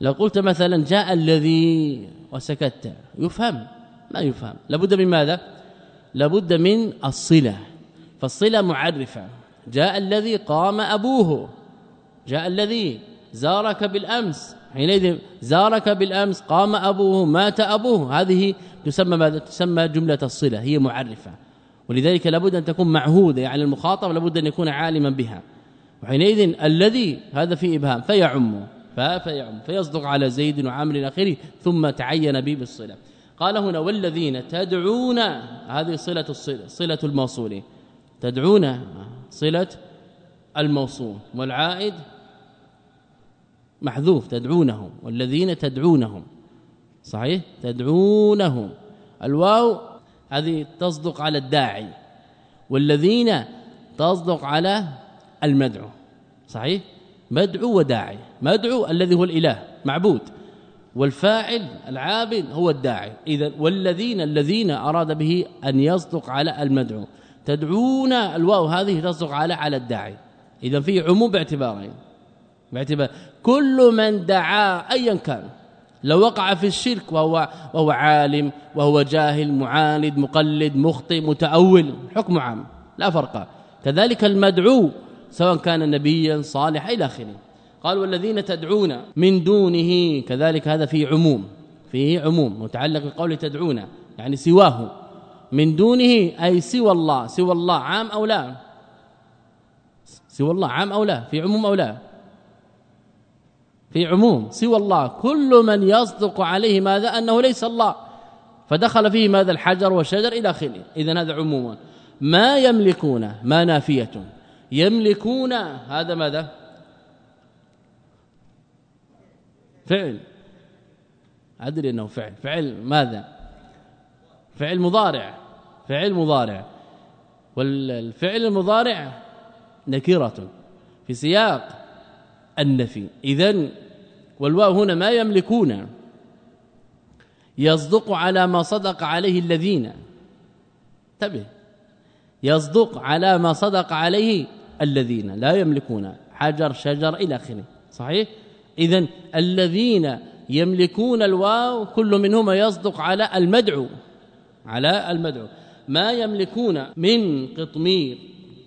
لو قلت مثلا جاء الذي وسكت يفهم. ما يفهم. لابد من ماذا؟ لابد من الصلة. فالصلة معرفة. جاء الذي قام أبوه. جاء الذي زارك بالأمس. حينئذ زارك بالأمس قام أبوه مات أبوه. هذه تسمى ماذا؟ تسمى جملة الصلة هي معرفة. ولذلك لابد أن تكون معهودة يعني المخاطب لابد أن يكون عالما بها. وحينئذ الذي هذا في إبهام فيعم فيعم فيصدق على زيد وعامر إلى اخره ثم تعين به بالصلة. قال هنا والذين تدعون هذه صلة الصلة صلة الموصول تدعون صلة الموصول والعائد محذوف تدعونهم والذين تدعونهم. صحيح؟ تدعونه الواو هذه تصدق على الداعي والذين تصدق على المدعو. صحيح؟ مدعو وداعي. مدعو الذي هو الإله معبود. والفاعل العابد هو الداعي. إذا والذين الذين أراد به أن يصدق على المدعو. تدعون الواو هذه تصدق على على الداعي. إذا في عموم باعتبارين. باعتبار كل من دعا ايا كان. لو وقع في الشرك وهو وهو عالم وهو جاهل معاند مقلد مخطئ متأول حكم عام لا فرق. كذلك المدعو سواء كان نبيا صالحا إلى آخره. قال والذين تدعون من دونه كذلك هذا فيه عموم فيه عموم متعلق بقول تدعون يعني سواه. من دونه أي سوى الله سوى الله عام أو لا؟ سوى الله عام أو لا؟ في عموم أو لا؟ في عموم سوى الله. كل من يصدق عليه ماذا؟ أنه ليس الله. فدخل فيه ماذا؟ الحجر والشجر إلى آخره. إذا هذا عموما ما يملكون ما نافية. يملكون هذا ماذا؟ فعل. أدري أنه فعل. فعل ماذا؟ فعل مضارع. فعل مضارع. والفعل المضارع نكره في سياق النفي. اذا والواو هنا ما يملكون. يصدق على ما صدق عليه الذين. انتبه. يصدق على ما صدق عليه الذين. لا يملكون. حجر شجر إلى آخره. صحيح؟ اذا الذين يملكون الواو كل منهما يصدق على المدعو. على المدعو. ما يملكون من قطمير.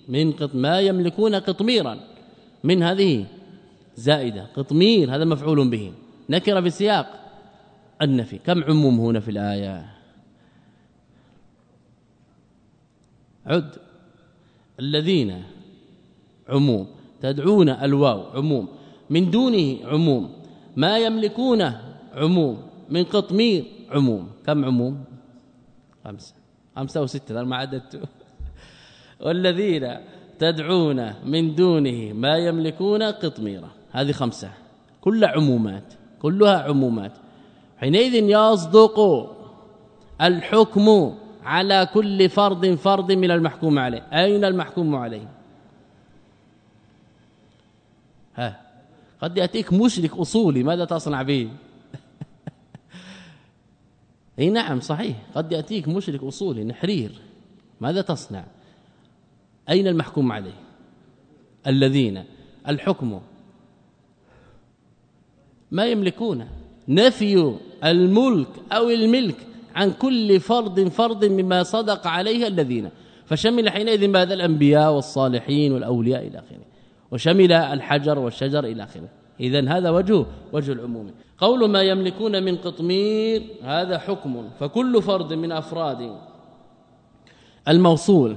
من قط ما يملكون قطميرا. من هذه. زائدة قطمير هذا مفعول به. نكر في سياق النفي كم عموم هنا في الآية؟ عد. الذين عموم. تدعون الواو عموم. من دونه عموم. ما يملكونه عموم. من قطمير عموم. كم عموم؟ خمسة. أو ستة أنا ما عددت. والذين تدعون من دونه ما يملكون قطميره هذه خمسة. كلها عمومات. كلها عمومات. حينئذ يصدق الحكم على كل فرد فرد من المحكوم عليه. أين المحكوم عليه؟ ها. قد يأتيك مشرك أصولي. ماذا تصنع به؟ إي نعم صحيح. قد يأتيك مشرك أصولي نحرير. ماذا تصنع؟ أين المحكوم عليه؟ الذين. الحكم. ما يملكون. نفي الملك أو الملك عن كل فرد فرد مما صدق عليه الذين. فشمل حينئذ ماذا؟ الأنبياء والصالحين والأولياء إلى آخره. وشمل الحجر والشجر إلى آخره. اذا هذا وجه وجه العموم. قول ما يملكون من قطمير هذا حكم. فكل فرد من أفراد الموصول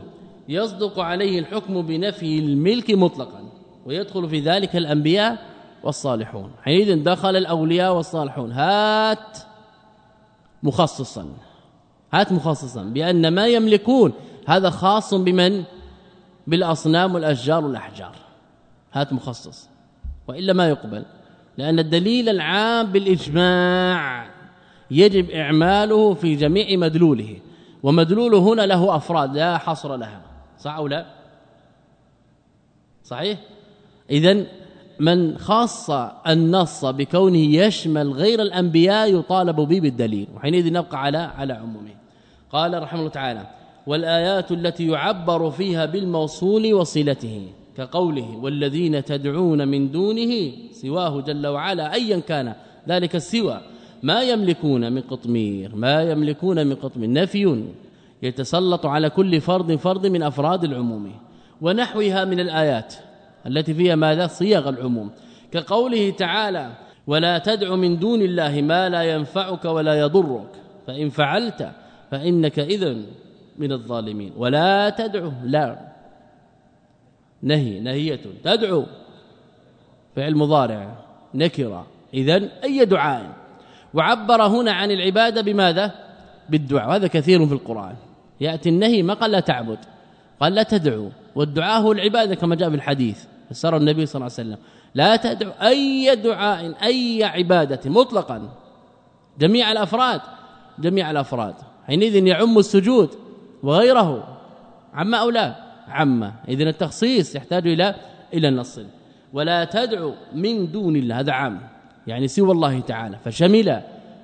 يصدق عليه الحكم بنفي الملك مطلقا. ويدخل في ذلك الأنبياء والصالحون. حينئذ دخل الأولياء والصالحون. هات مخصصا. هات مخصصا. بأن ما يملكون هذا خاص بمن؟ بالأصنام والأشجار والأحجار. هات مخصص. وإلا ما يقبل. لأن الدليل العام بالإجماع يجب إعماله في جميع مدلوله. ومدلوله هنا له أفراد لا حصر لها. صح أو لا؟ صحيح؟ إذا من خاص النص بكونه يشمل غير الأنبياء يطالب به بالدليل وحينئذ نبقى على على عمومه. قال رحمه الله تعالى والآيات التي يعبر فيها بالموصول وصلته كقوله والذين تدعون من دونه سواه جل وعلا ايا كان ذلك السوى ما يملكون من قطمير ما يملكون من قطمير نفي يتسلط على كل فرد فرد من أفراد العموم ونحوها من الآيات. التي فيها ماذا؟ صيغ العموم. كقوله تعالى ولا تدع من دون الله ما لا ينفعك ولا يضرك. فإن فعلت فإنك إذا من الظالمين. ولا تدعو لا. نهي نهية. تدعو. فعل مضارع. نكرة. اذا أي دعاء. وعبر هنا عن العبادة بماذا؟ بالدعاء. وهذا كثير في القرآن. يأتي النهي ما قال لا تعبد. قال لا تدعو. والدعاء هو العبادة كما جاء في الحديث. فسر النبي صلى الله عليه وسلم. لا تدعو أي دعاء أي عبادة مطلقا. جميع الأفراد جميع الأفراد. حينئذ يعم السجود وغيره. عما أو لا؟ عما. اذا التخصيص يحتاج إلى إلى النص. ولا تدعو من دون الله هذا عام. يعني سوى الله تعالى. فشمل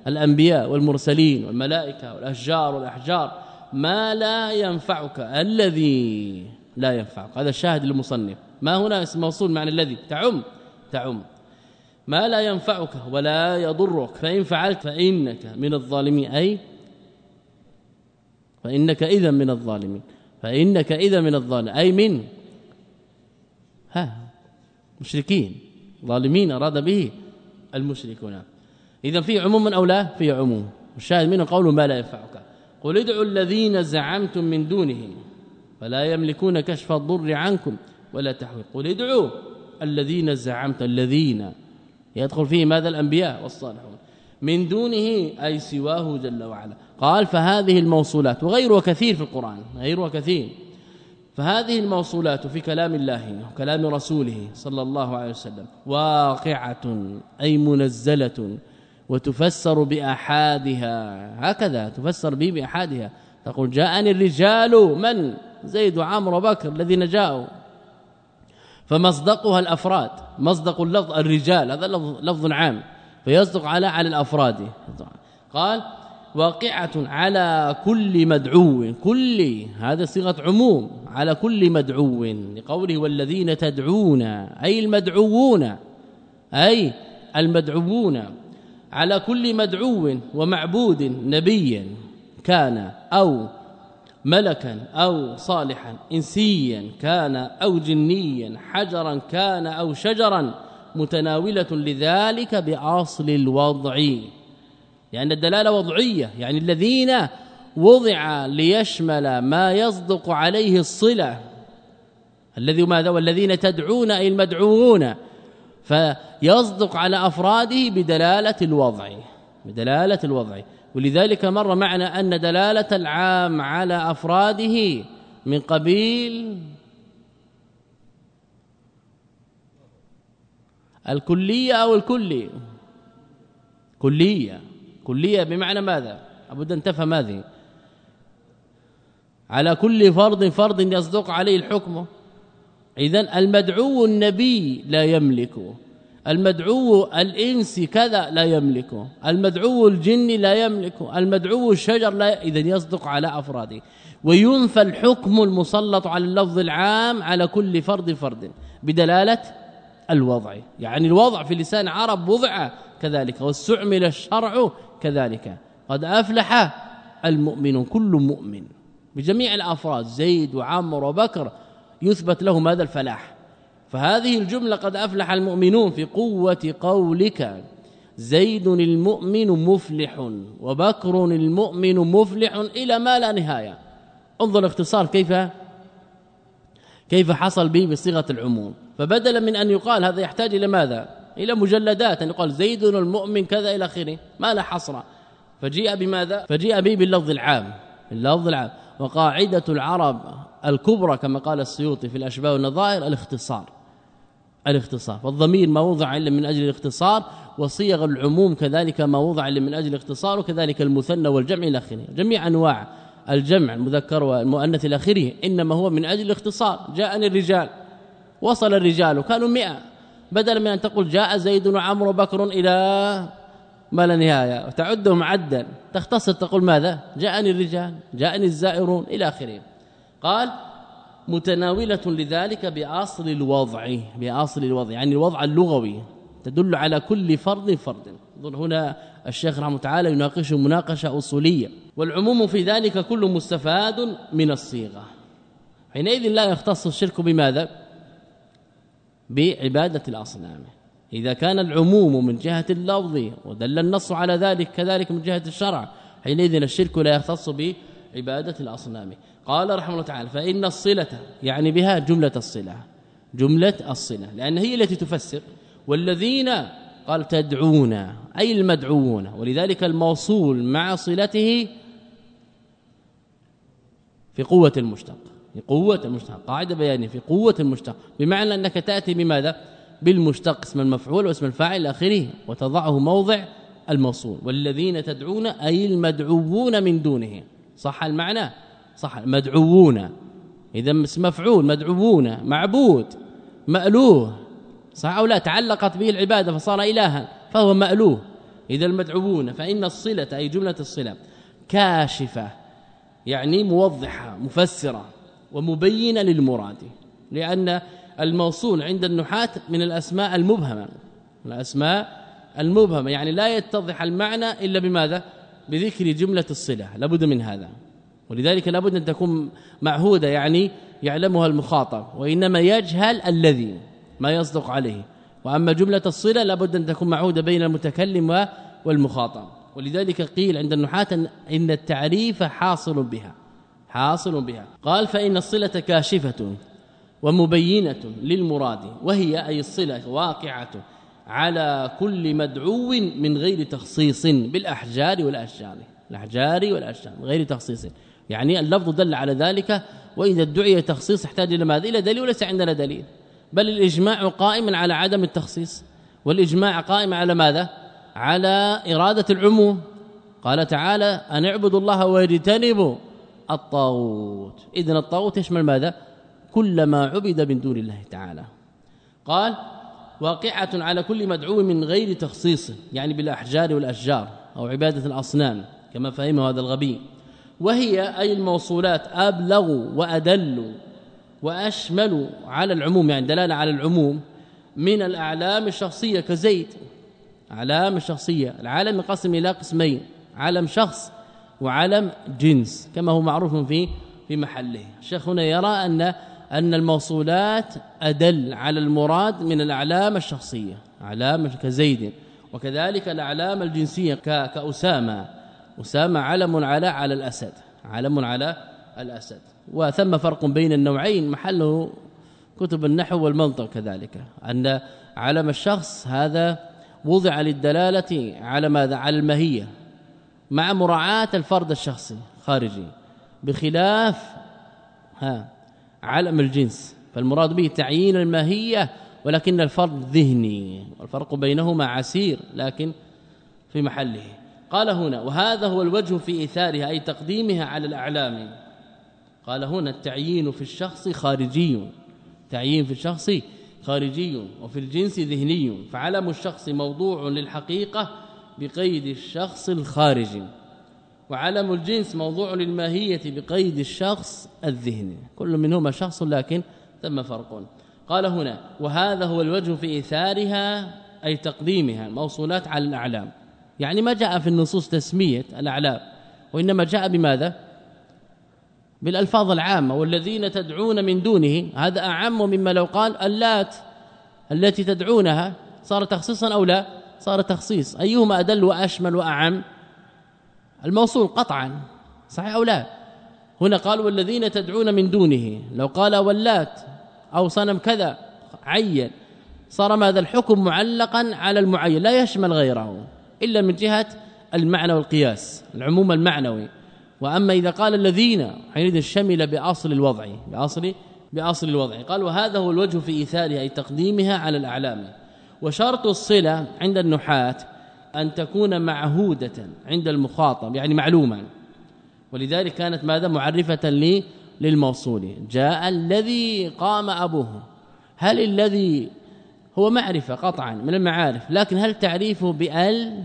الأنبياء والمرسلين والملائكة والأشجار والأحجار ما لا ينفعك الذي لا ينفعك. هذا الشاهد للمصنف. ما هنا اسم موصول معنى الذي؟ تعم. تعم. ما لا ينفعك ولا يضرك. فإن فعلت فإنك من الظالمين. أي؟ فإنك إذا من الظالمين. فإنك إذا من الظالمين. أي من؟ ها مشركين. ظالمين أراد به المشركون. إذا في عموم أو لا؟ في عموم. الشاهد منه قول ما لا ينفعك. قل ادعوا الذين زعمتم من دونه فلا يملكون كشف الضر عنكم ولا تحويل. قل ادعوا الذين زعمتم الذين. يدخل فيه ماذا الأنبياء والصالحون. من دونه أي سواه جل وعلا. قال فهذه الموصولات وغيرها كثير في القرآن غيرها كثير. فهذه الموصولات في كلام الله وكلام رسوله صلى الله عليه وسلم واقعة أي منزلة وتفسر بأحادها. هكذا تفسر به بأحادها. تقول جاءني الرجال من؟ زيد وعمرو وبكر الذين جاءوا. فمصدقها الأفراد مصدق اللفظ الرجال هذا لفظ عام. فيصدق على على الأفراد. قال واقعة على كل مدعو كل هذا صيغة عموم على كل مدعو. لقوله والذين تدعون أي المدعوون أي المدعوون. على كل مدعو ومعبود نبيا كان أو ملكا أو صالحا انسيا كان أو جنيا حجرا كان أو شجرا متناولة لذلك بأصل الوضع. يعني الدلالة وضعية يعني الذين وضع ليشمل ما يصدق عليه الصلة. الذي ماذا؟ والذين تدعون أي المدعوون. فيصدق على أفراده بدلالة الوضع بدلالة الوضع. ولذلك مر معنا أن دلالة العام على أفراده من قبيل الكلية أو الكلي. كلية. كلية بمعنى ماذا؟ ابد أن تفهم هذه. على كل فرض فرض يصدق عليه الحكم. اذا المدعو النبي لا يملكه. المدعو الإنس كذا لا يملكه المدعو الجن لا يملكه المدعو الشجر لا اذا يصدق على أفراده. وينفى الحكم المسلط على اللفظ العام على كل فرد فرد بدلالة الوضع. يعني الوضع في لسان عرب وضع كذلك واستعمل الشرع كذلك. قد أفلح المؤمن كل مؤمن بجميع الأفراد زيد وعمر وبكر يثبت لهم هذا الفلاح. فهذه الجملة قد أفلح المؤمنون في قوة قولك. زيد المؤمن مفلح وبكر المؤمن مفلح إلى ما لا نهاية. انظر الاختصار كيف كيف حصل به بصيغة العموم. فبدلا من أن يقال هذا يحتاج إلى ماذا؟ إلى مجلدات. أن يقال زيد المؤمن كذا إلى آخره. ما لا حصر. فجيء بماذا؟ فجيء به باللفظ العام. اللفظ العام. وقاعدة العرب الكبرى كما قال السيوطي في الأشباه والنظائر الاختصار. الاختصار فالضمير ما وضع إلا من أجل الاختصار وصيغ العموم كذلك ما وضع إلا من أجل الاختصار وكذلك المثنى والجمع إلى آخره. جميع أنواع الجمع المذكر والمؤنث إلى آخره إنما هو من أجل الاختصار. جاءني الرجال وصل الرجال كانوا 100 بدلا من أن تقول جاء زيد وعمرو وبكر إلى ما لا نهاية وتعدهم عدا. تختصر تقول ماذا؟ جاءني الرجال جاءني الزائرون إلى آخره. قال متناولة لذلك بأصل الوضع بأصل الوضع يعني الوضع اللغوي تدل على كل فرد فرد. هنا الشيخ رحمه تعالى يناقشه مناقشة أصولية. والعموم في ذلك كل مستفاد من الصيغة. حينئذ لا يختص الشرك بماذا؟ بعبادة الأصنام. إذا كان العموم من جهة اللفظ ودل النص على ذلك كذلك من جهة الشرع حينئذ الشرك لا يختص بعبادة الأصنام. قال رحمه الله تعالى فإن الصلة يعني بها جملة الصلة جملة الصلة لأن هي التي تفسر والذين قال تدعون أي المدعوون ولذلك الموصول مع صلته في قوة المشتق في قوة المشتق قاعدة بيانية في قوة المشتق. بمعنى أنك تأتي بماذا؟ بالمشتق اسم المفعول واسم الفاعل آخره وتضعه موضع الموصول. والذين تدعون أي المدعوون من دونه. صح المعنى؟ صح مدعوون. إذا مفعول مدعوون معبود مألوه. صح أو لا؟ تعلقت به العبادة فصار إلها فهو مألوه. إذا المدعوون فإن الصلة أي جملة الصلة كاشفة يعني موضحة مفسرة ومبينة للمراد. لأن الموصول عند النحاة من الأسماء المبهمة. الأسماء المبهمة يعني لا يتضح المعنى إلا بماذا؟ بذكر جملة الصلة. لابد من هذا. ولذلك لابد أن تكون معهودة يعني يعلمها المخاطب وإنما يجهل الذي ما يصدق عليه. وأما جملة الصلة لابد أن تكون معهودة بين المتكلم والمخاطب. ولذلك قيل عند النحاة إن التعريف حاصل بها حاصل بها. قال فإن الصلة كاشفة ومبينة للمراد وهي أي الصلة واقعة على كل مدعو من غير تخصيص بالأحجار والأشجار الأحجار والأشجار غير تخصيص. يعني اللفظ دل على ذلك وإذا ادعي تخصيص يحتاج إلى ماذا؟ إلى دليل وليس عندنا دليل. بل الإجماع قائم على عدم التخصيص. والإجماع قائم على ماذا؟ على إرادة العموم. قال تعالى أن اعبدوا الله واجتنبوا الطاغوت. اذا الطاغوت يشمل ماذا؟ كل ما عبد من دون الله تعالى. قال واقعة على كل مدعو من غير تخصيص يعني بالأحجار والأشجار أو عبادة الأصنام كما فهمه هذا الغبي. وهي أي الموصولات أبلغ وأدل وأشمل على العموم يعني دلالة على العموم من الأعلام الشخصية كزيد أعلام الشخصية العالم ينقسم إلى قسمين علم شخص وعلم جنس كما هو معروف في في محله. الشيخ هنا يرى أن أن الموصولات أدل على المراد من الأعلام الشخصية أعلام كزيد وكذلك الأعلام الجنسية كأسامة. أسامة علم على على الأسد علم على الأسد. وثم فرق بين النوعين محله كتب النحو والمنطق كذلك أن علم الشخص هذا وضع للدلالة على ماذا؟ على الماهية مع مراعاة الفرد الشخصي خارجي بخلاف ها علم الجنس. فالمراد به تعيين الماهية ولكن الفرد ذهني والفرق بينهما عسير لكن في محله. قال هنا وهذا هو الوجه في إيثارها أي تقديمها على الأعلام. قال هنا التعيين في الشخص خارجي تعيين في الشخص خارجي وفي الجنس ذهني. فعلم الشخص موضوع للحقيقة بقيد الشخص الخارجي وعلم الجنس موضوع للماهية بقيد الشخص الذهني كل منهما شخص لكن ثم فرق. قال هنا وهذا هو الوجه في إيثارها أي تقديمها الموصولات على الأعلام. يعني ما جاء في النصوص تسمية الأعلام وإنما جاء بماذا؟ بالألفاظ العامة والذين تدعون من دونه هذا أعم مما لو قال اللات التي تدعونها صار تخصيصا أو لا؟ صار تخصيص. أيهما أدل وأشمل وأعم؟ الموصول قطعا صحيح أو لا؟ هنا قال والذين تدعون من دونه لو قال ولات أو صنم كذا عين صار ماذا؟ الحكم معلقا على المعين لا يشمل غيره. إلا من جهة المعنى والقياس العموم المعنوي. وأما إذا قال الذين حينئذ شمل بأصل الوضع بأصل بأصل الوضع. قال وهذا هو الوجه في إيثارها أي تقديمها على الأعلام. وشرط الصلة عند النحاة أن تكون معهودة عند المخاطب يعني معلوما. ولذلك كانت ماذا؟ معرفة لي للموصول. جاء الذي قام أبوه. هل الذي هو معرفة قطعا من المعارف لكن هل تعريفه بأل؟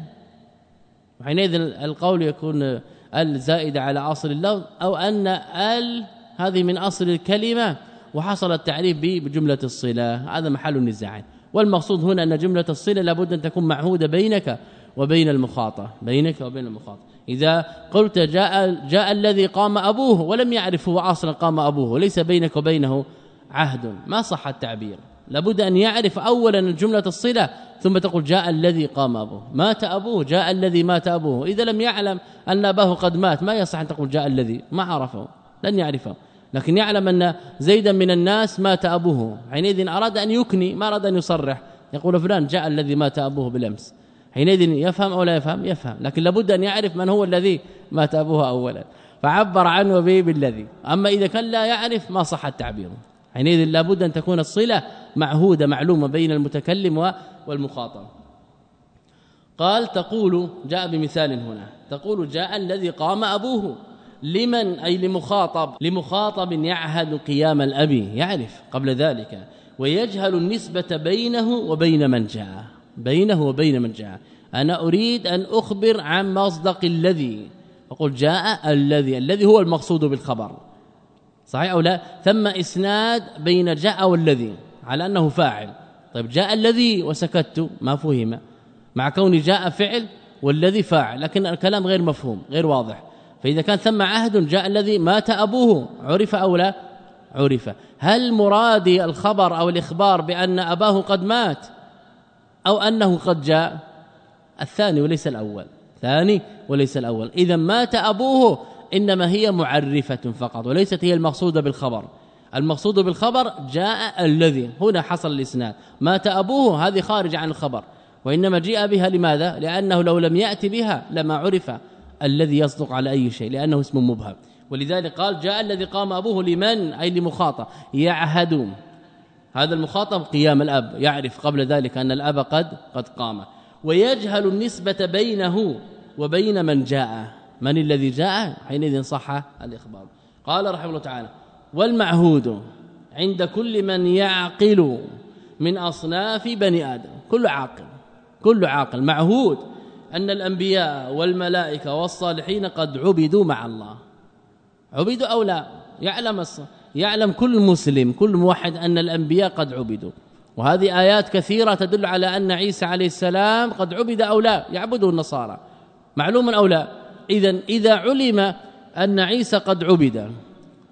وحينئذ القول يكون أل زائده على أصل اللفظ أو أن أل هذه من أصل الكلمة وحصل التعريف بجملة الصلة. هذا محل النزاع والمقصود هنا أن جملة الصلة لابد أن تكون معهودة بينك وبين المخاطب بينك وبين المخاطب إذا قلت جاء جاء الذي قام أبوه ولم يعرف هو أصلا قام أبوه ليس بينك وبينه عهد. ما صح التعبير. لابد أن يعرف اولا جمله الصلة ثم تقول جاء الذي قام أبوه. مات أبوه جاء الذي مات أبوه. إذا لم يعلم أن أباه قد مات ما يصح أن تقول جاء الذي؟ ما عرفه لن يعرفه. لكن يعلم أن زيدا من الناس مات أبوه. حينئذ أراد أن يكني ما أراد أن يصرح. يقول فلان جاء الذي مات أبوه بالأمس. حينئذ يفهم أو لا يفهم؟ يفهم. لكن لابد أن يعرف من هو الذي مات أبوه اولا. فعبر عنه به بالذي. أما إذا كان لا يعرف ما صح التعبير. حينئذ لابد أن تكون الصلة معهودة معلومة بين المتكلم والمخاطب. قال تقول جاء بمثال هنا. تقول جاء الذي قام أبوه. لمن؟ أي لمخاطب. لمخاطب يعهد قيام الأب يعرف قبل ذلك. ويجهل النسبة بينه وبين من جاء. بينه وبين من جاء. أنا أريد أن أخبر عن مصدق الذي. أقول جاء الذي. الذي هو المقصود بالخبر. صحيح أو لا؟ ثم إسناد بين جاء والذي على أنه فاعل. طيب جاء الذي وسكت ما فهم. مع كون جاء فعل والذي فاعل لكن الكلام غير مفهوم غير واضح. فإذا كان ثم عهد جاء الذي مات أبوه عرف أو لا؟ عرف. هل مرادي الخبر أو الإخبار بأن أباه قد مات أو أنه قد جاء؟ الثاني وليس الأول. ثاني وليس الأول. إذا مات أبوه إنما هي معرفة فقط وليست هي المقصوده بالخبر. المقصود بالخبر جاء الذي هنا حصل الإسناد. مات أبوه هذه خارج عن الخبر. وإنما جاء بها لماذا؟ لأنه لو لم ياتي بها لما عرف الذي يصدق على أي شيء لأنه اسم مبهم. ولذلك قال جاء الذي قام أبوه لمن؟ أي لمخاطب. يعهد. هذا المخاطب قيام الأب يعرف قبل ذلك أن الأب قد قد قام. ويجهل النسبة بينه وبين من جاء من الذي جاء؟ حينئذ صح الإخبار. قال رحمه الله تعالى والمعهود عند كل من يعقل من أصناف بني آدم كل عاقل كل عاقل. معهود أن الأنبياء والملائكة والصالحين قد عبدوا مع الله. عبدوا أو لا؟ يعلم يعلم كل مسلم كل موحد أن الأنبياء قد عبدوا. وهذه آيات كثيرة تدل على أن عيسى عليه السلام قد عبد أو لا يعبده النصارى. معلوم أو لا؟ إذا إذا علم أن عيسى قد عبد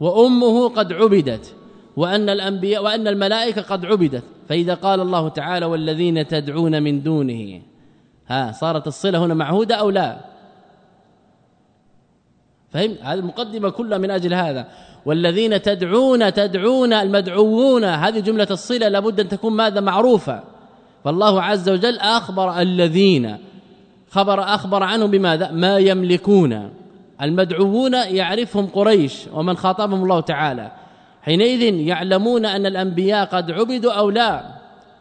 وأمه قد عبدت وأن الأنبياء وأن الملائكة قد عبدت فإذا قال الله تعالى والذين تدعون من دونه ها صارت الصلة هنا معهودة أو لا؟ فهم؟ هذه المقدمة كلها من أجل هذا. والذين تدعون تدعون المدعوون هذه جملة الصلة لابد أن تكون ماذا؟ معروفة. فالله عز وجل أخبر الذين خبر أخبر عنهم بماذا؟ ما يملكون. المدعوون يعرفهم قريش ومن خاطبهم الله تعالى. حينئذ يعلمون أن الأنبياء قد عبدوا أو لا.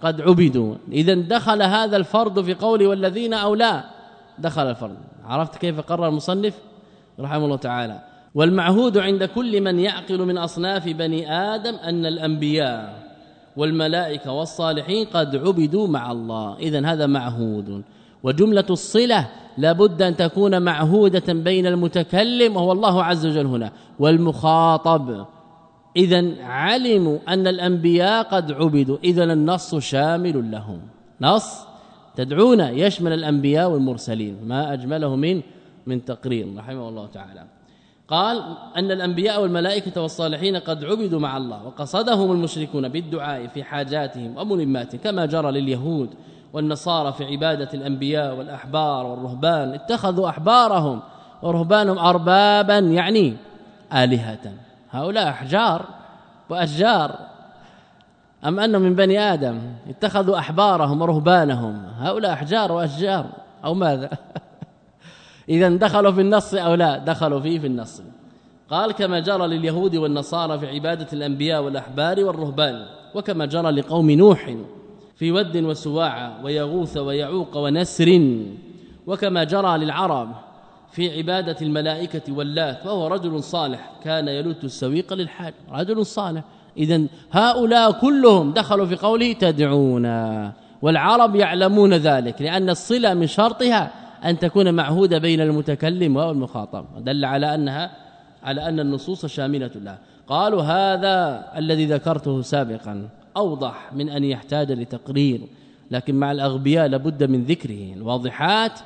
قد عبدوا. اذا دخل هذا الفرض في قوله والذين أو لا. دخل الفرض عرفت كيف قرر المصنف؟ رحمه الله تعالى. والمعهود عند كل من يعقل من أصناف بني آدم أن الأنبياء والملائكة والصالحين قد عبدوا مع الله. اذا هذا معهود. وجملة الصلة لابد أن تكون معهودة بين المتكلم وهو الله عز وجل هنا والمخاطب. إذا علموا أن الأنبياء قد عبدوا إذا النص شامل لهم. نص تدعون يشمل الأنبياء والمرسلين ما أجمله من من تقرير رحمه الله تعالى. قال أن الأنبياء والملائكة والصالحين قد عبدوا مع الله وقصدهم المشركون بالدعاء في حاجاتهم وملماتهم كما جرى لليهود. والنصارى في عبادة الأنبياء والأحبار والرهبان اتخذوا أحبارهم ورهبانهم أربابا يعني آلهة. هؤلاء أحجار وأشجار. أم أنهم من بني آدم؟ اتخذوا أحبارهم ورهبانهم. هؤلاء أحجار وأشجار. أو ماذا؟ اذا دخلوا في النص أو لا؟ دخلوا فيه في النص. قال كما جرى لليهود والنصارى في عبادة الأنبياء والأحبار والرهبان وكما جرى لقوم نوح. في ود وسواع ويغوث ويعوق ونسر. وكما جرى للعرب في عبادة الملائكة واللات وهو رجل صالح كان يلت السويق للحاج. رجل صالح. اذا هؤلاء كلهم دخلوا في قوله تدعونا والعرب يعلمون ذلك لأن الصلة من شرطها أن تكون معهودة بين المتكلم والمخاطب. دل على أنها على أن النصوص شاملة لها. قالوا هذا الذي ذكرته سابقا. أوضح من أن يحتاج لتقرير لكن مع الأغبياء لابد من ذكره. الواضحات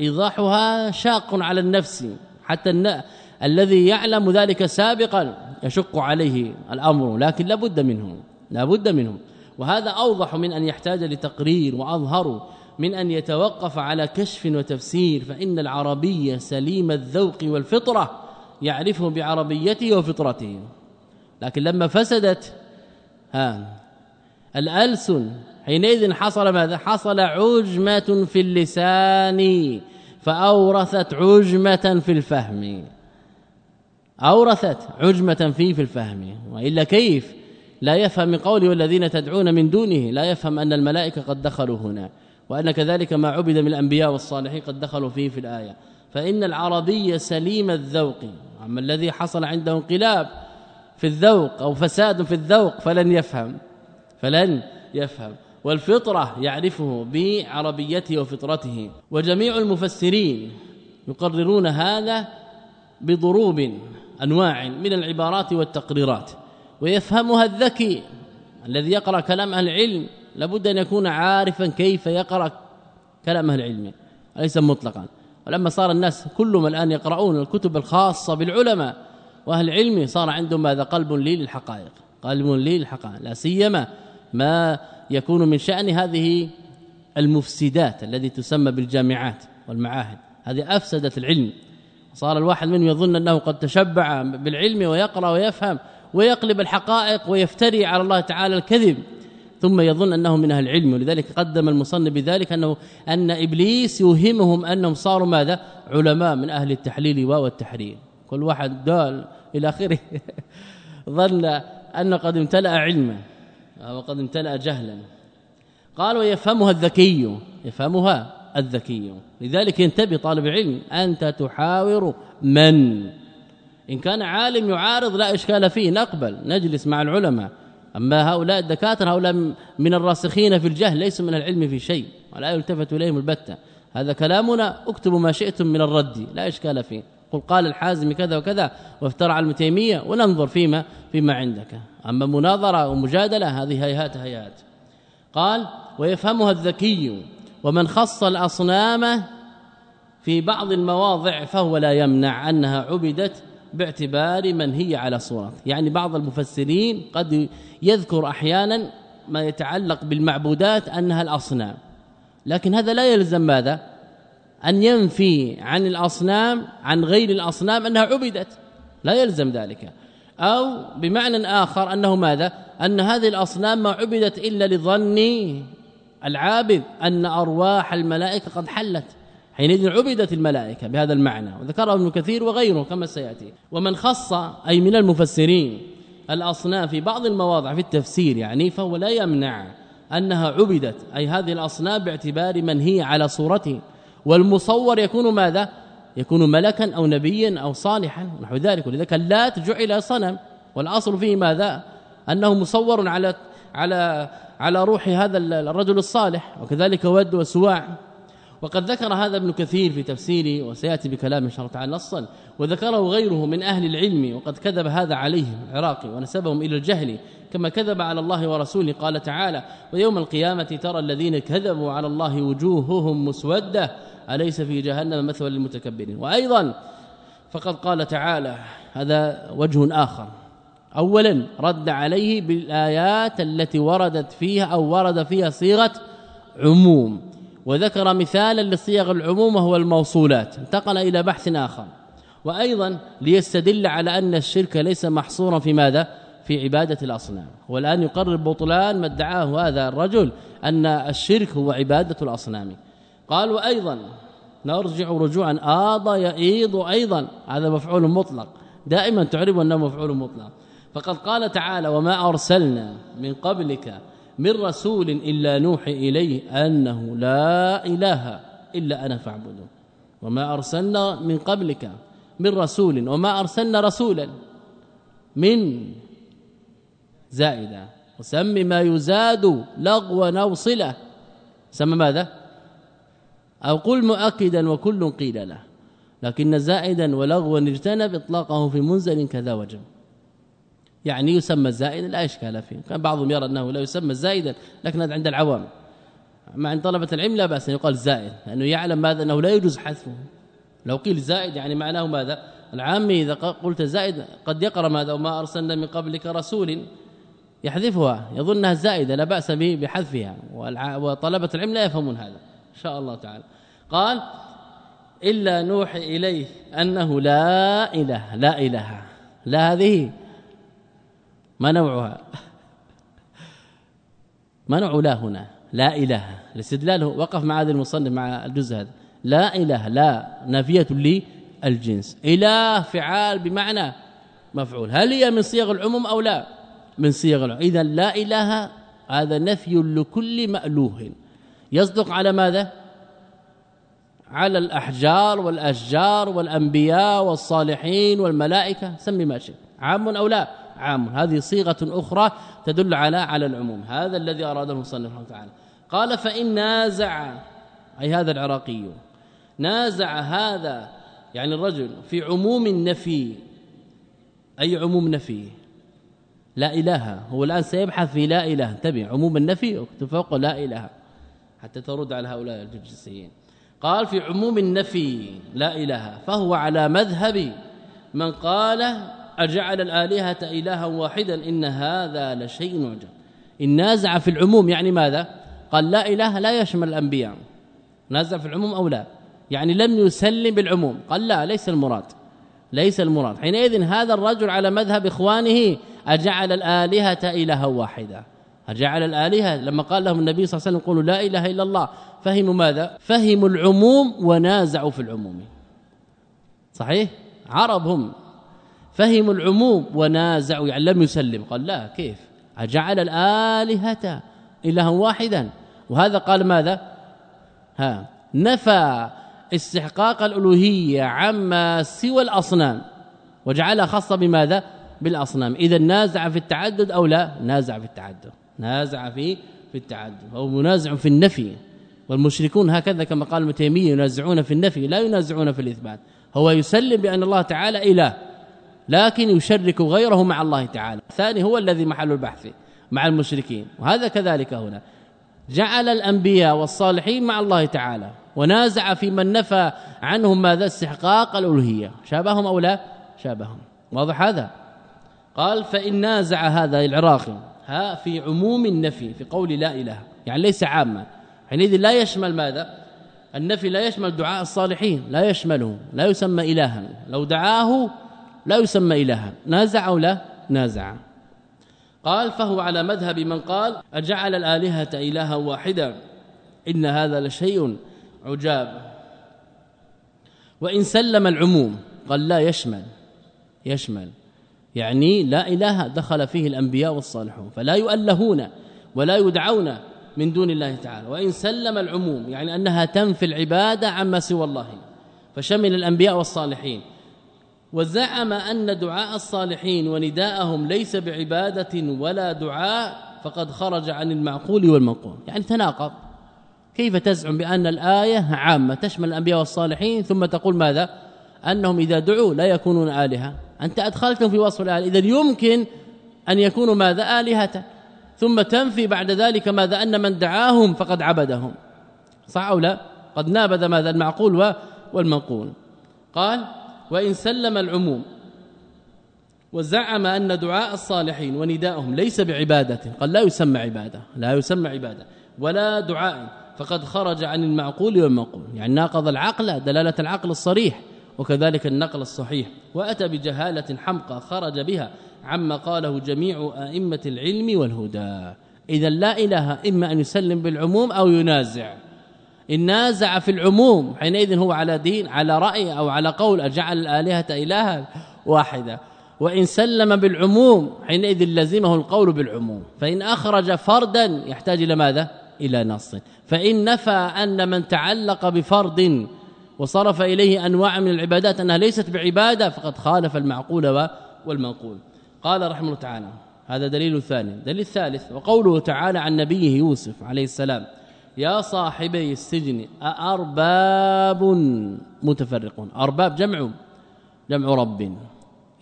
إيضاحها شاق على النفس حتى الن... الذي يعلم ذلك سابقا يشق عليه الأمر لكن لابد منه لابد منه. وهذا أوضح من أن يحتاج لتقرير وأظهر من أن يتوقف على كشف وتفسير فإن العربية سليم الذوق والفطرة يعرفه بعربيته وفطرته. لكن لما فسدت ها الألسن. حينئذ حصل ماذا؟ حصل عجمة في اللسان فأورثت عجمة في الفهم. أورثت عجمة فيه في الفهم. وإلا كيف؟ لا يفهم من قوله والذين تدعون من دونه لا يفهم أن الملائكة قد دخلوا هنا وأن كذلك ما عبد من الأنبياء والصالحين قد دخلوا فيه في الآية. فإن العربي سليم الذوق. أما الذي حصل عنده انقلاب في الذوق أو فساد في الذوق فلن يفهم. فلن يفهم. والفطرة يعرفه بعربيته وفطرته. وجميع المفسرين يقررون هذا بضروب أنواع من العبارات والتقريرات. ويفهمها الذكي الذي يقرأ كلام أهل العلم. لابد أن يكون عارفا كيف يقرأ كلام أهل العلم. ليس مطلقا؟ ولما صار الناس كلهم الآن يقرؤون الكتب الخاصة بالعلماء وأهل العلم صار عندهم ماذا قلب لي للحقائق. قلب لي للحقائق لا سيما ما يكون من شأن هذه المفسدات الذي تسمى بالجامعات والمعاهد. هذه أفسدت العلم. صار الواحد منهم يظن أنه قد تشبع بالعلم ويقرأ ويفهم ويقلب الحقائق ويفتري على الله تعالى الكذب ثم يظن أنه من أهل العلم. ولذلك قدم المصنف بذلك أنه أن إبليس يوهمهم أنهم صاروا ماذا؟ علماء من أهل التحليل والتحرير كل واحد دال إلى آخره. ظن أن قد امتلأ علما. وقد امتلأ جهلا. قال ويفهمها الذكي يفهمها الذكي. لذلك ينتبه طالب العلم أنت تحاور من؟ إن كان عالم يعارض لا إشكال فيه نقبل نجلس مع العلماء. أما هؤلاء الدكاترة هؤلاء من الراسخين في الجهل ليسوا من العلم في شيء ولا يلتفت إليهم البتة. هذا كلامنا اكتبوا ما شئتم من الرد لا إشكال فيه. قل قال الحازم كذا وكذا وافترى على ابن وننظر فيما فيما عندك. أما مناظرة ومجادله هذه هيهات هيهات. قال ويفهمها الذكي ومن خص الأصنام في بعض المواضع فهو لا يمنع أنها عبدت باعتبار من هي على صورة. يعني بعض المفسرين قد يذكر أحيانا ما يتعلق بالمعبودات أنها الأصنام. لكن هذا لا يلزم ماذا؟ أن ينفي عن الأصنام عن غير الأصنام أنها عبدت. لا يلزم ذلك. أو بمعنى آخر أنه ماذا؟ أن هذه الأصنام ما عبدت إلا لظن العابد أن أرواح الملائكة قد حلت. حينئذ عبدت الملائكة بهذا المعنى. وذكره ابن كثير وغيره كما سيأتي. ومن خص أي من المفسرين الأصنام في بعض المواضع في التفسير يعني فهو لا يمنع أنها عبدت. أي هذه الأصنام باعتبار من هي على صورته. والمصور يكون ماذا؟ يكون ملكا أو نبيا أو صالحا نحو ذلك. ولذلك اللات جعل صنم. والأصل فيه ماذا؟ أنه مصور على على على روح هذا الرجل الصالح وكذلك ود وسواع. وقد ذكر هذا ابن كثير في تفسيره وسيأتي بكلام إن شاء الله تعالى نصا وذكره غيره من أهل العلم وقد كذب هذا عليهم العراقي ونسبهم إلى الجهل كما كذب على الله ورسوله. قال تعالى ويوم القيامة ترى الذين كذبوا على الله وجوههم مسودة أليس في جهنم مثوى للمتكبرين؟ وأيضا فقد قال تعالى هذا وجه آخر. اولا رد عليه بالآيات التي وردت فيها أو ورد فيها صيغة عموم. وذكر مثالا لصيغ العموم وهو الموصولات انتقل إلى بحث آخر. وأيضا ليستدل على أن الشرك ليس محصورا في ماذا؟ في عبادة الأصنام. والآن يقرر بطلان ما ادعاه هذا الرجل أن الشرك هو عبادة الأصنام. قال وأيضا نرجع رجوعا. آض يئيض أيضا. هذا مفعول مطلق. دائما تعرب أنه مفعول مطلق. فقد قال تعالى وما أرسلنا من قبلك من رسول إلا نوحي إليه أنه لا إله إلا أنا فاعبدون. وما أرسلنا من قبلك من رسول وما أرسلنا رسولا من زائدة. وسم ما يزاد لغوا أو صله سمى ماذا؟ أو قل مؤكدا وكل قيل له. لكن زائدا ولغوا اجتنب إطلاقه في منزل كذا وجه. يعني يسمى زائدا لا إشكال فيه. كان بعضهم يرى أنه لا يسمى زائدا لكن هذا عند العوام. مع عند طلبة العلم لا بأس أن يقال زائد لأنه يعلم ماذا أنه لا يجوز حذفه. لو قيل زائد يعني معناه ماذا؟ العامي إذا قلت زائد قد يقرأ ماذا؟ وما أرسلنا من قبلك رسول يحذفها. يظنها زائدة لا بأس به بحذفها. وطلبة العلم لا يفهمون هذا إن شاء الله تعالى. قال إلا نوحي إليه أنه لا إله لا إله. لا هذه ما نوعها؟ ما نوع لا هنا؟ لا إله. الاستدلال وقف مع هذا المصنف مع الجزء هذا. لا إله لا نافية للجنس. إله فعال بمعنى مفعول. هل هي من صيغ العموم أو لا؟ من صيغ العموم. إذا لا إله هذا نفي لكل مألوه. يصدق على ماذا؟ على الأحجار والأشجار والأنبياء والصالحين والملائكة. سمي ما شئت. عام أو لا؟ عام. هذه صيغة أخرى تدل على على العموم. هذا الذي أراده المصنف رحمه تعالى قال فإن نازع أي هذا العراقي نازع هذا يعني الرجل في عموم النفي. أي عموم نفي؟ لا إله. هو الآن سيبحث في لا إله. انتبه عموم النفي اكتب فوق لا إله. حتى ترد على هؤلاء الجنسيين قال في عموم النفي لا إله. فهو على مذهب من قال أجعل الآلهة إلها واحدا إن هذا لشيء عجب. إن نازع في العموم يعني ماذا؟ قال لا إله لا يشمل الأنبياء. نازع في العموم أو لا؟ يعني لم يسلم بالعموم. قال لا ليس المراد. ليس المراد. حينئذ هذا الرجل على مذهب إخوانه أجعل الآلهة إلها واحدة أجعل الآلهة لما قال لهم النبي صلى الله عليه وسلم قولوا لا إله إلا الله فهموا ماذا؟ فهموا العموم ونازعوا في العموم. صحيح؟ عرب هم فهموا العموم ونازعوا يعني لم يسلم. قال لا كيف؟ أجعل الآلهة إلها واحدا. وهذا قال ماذا؟ ها نفى استحقاق الألوهية عما سوى الأصنام وجعلها خاصة بماذا؟ بالأصنام. إذا نازع في التعدد أو لا؟ نازع في التعدد. نازع في في التعدد. أو منازع في النفي. والمشركون هكذا كما قال ابن تيمية ينازعون في النفي لا ينازعون في الإثبات. هو يسلم بأن الله تعالى إله. لكن يشرك غيره مع الله تعالى. الثاني هو الذي محل البحث مع المشركين. وهذا كذلك هنا. جعل الأنبياء والصالحين مع الله تعالى. ونازع في من نفى عنهم ماذا؟ استحقاق الألوهية. شابههم أو لا؟ شابههم. واضح هذا؟ قال فإن نازع هذا العراقي ها في عموم النفي في قول لا إله يعني ليس عاما. حينئذ لا يشمل ماذا؟ النفي لا يشمل دعاء الصالحين لا يشمله لا يسمى الها. لو دعاه لا يسمى إلها. نازع أو لا؟ نازع. قال فهو على مذهب من قال أجعل الآلهة إلها واحدا. إن هذا لشيء عجاب. وإن سلم العموم قال لا يشمل. يشمل. يعني لا إله دخل فيه الأنبياء والصالحون. فلا يؤلهون ولا يدعون من دون الله تعالى. وإن سلم العموم يعني أنها تنفي العبادة عما سوى الله. فشمل الأنبياء والصالحين. وزعم أن دعاء الصالحين ونداءهم ليس بعبادة ولا دعاء فقد خرج عن المعقول والمنقول يعني تناقض. كيف تزعم بأن الآية عامة تشمل الأنبياء والصالحين ثم تقول ماذا؟ أنهم إذا دعوا لا يكونون آلهة. أنت أدخلتهم في وصف الاله اذا يمكن أن يكونوا ماذا؟ آلهة. ثم تنفي بعد ذلك ماذا؟ أن من دعاهم فقد عبدهم. صح أو لا؟ قد نابذ ماذا؟ المعقول والمنقول قال وإن سلم العموم وزعم أن دعاء الصالحين ونداءهم ليس بعبادة قال لا يسمى عبادة لا يسمى عبادة ولا دعاء فقد خرج عن المعقول والمنقول يعني ناقض العقل دلالة العقل الصريح وكذلك النقل الصحيح وأتى بجهالة حمقى خرج بها عما قاله جميع أئمة العلم والهدى. اذا لا إله إما أن يسلم بالعموم أو ينازع. إن نازع في العموم حينئذ هو على دين على رأي أو على قول أجعل الآلهة إلها واحدة. وإن سلم بالعموم حينئذ لزمه القول بالعموم. فإن أخرج فردا يحتاج إلى ماذا؟ إلى نص. فإن نفى أن من تعلق بفرد وصرف إليه أنواع من العبادات أنها ليست بعبادة فقد خالف المعقول والمنقول. قال رحمه الله تعالى هذا دليل ثاني دليل الثالث وقوله تعالى عن نبيه يوسف عليه السلام يا صاحبي السجن أأرباب متفرقون. أرباب جمع جمع رب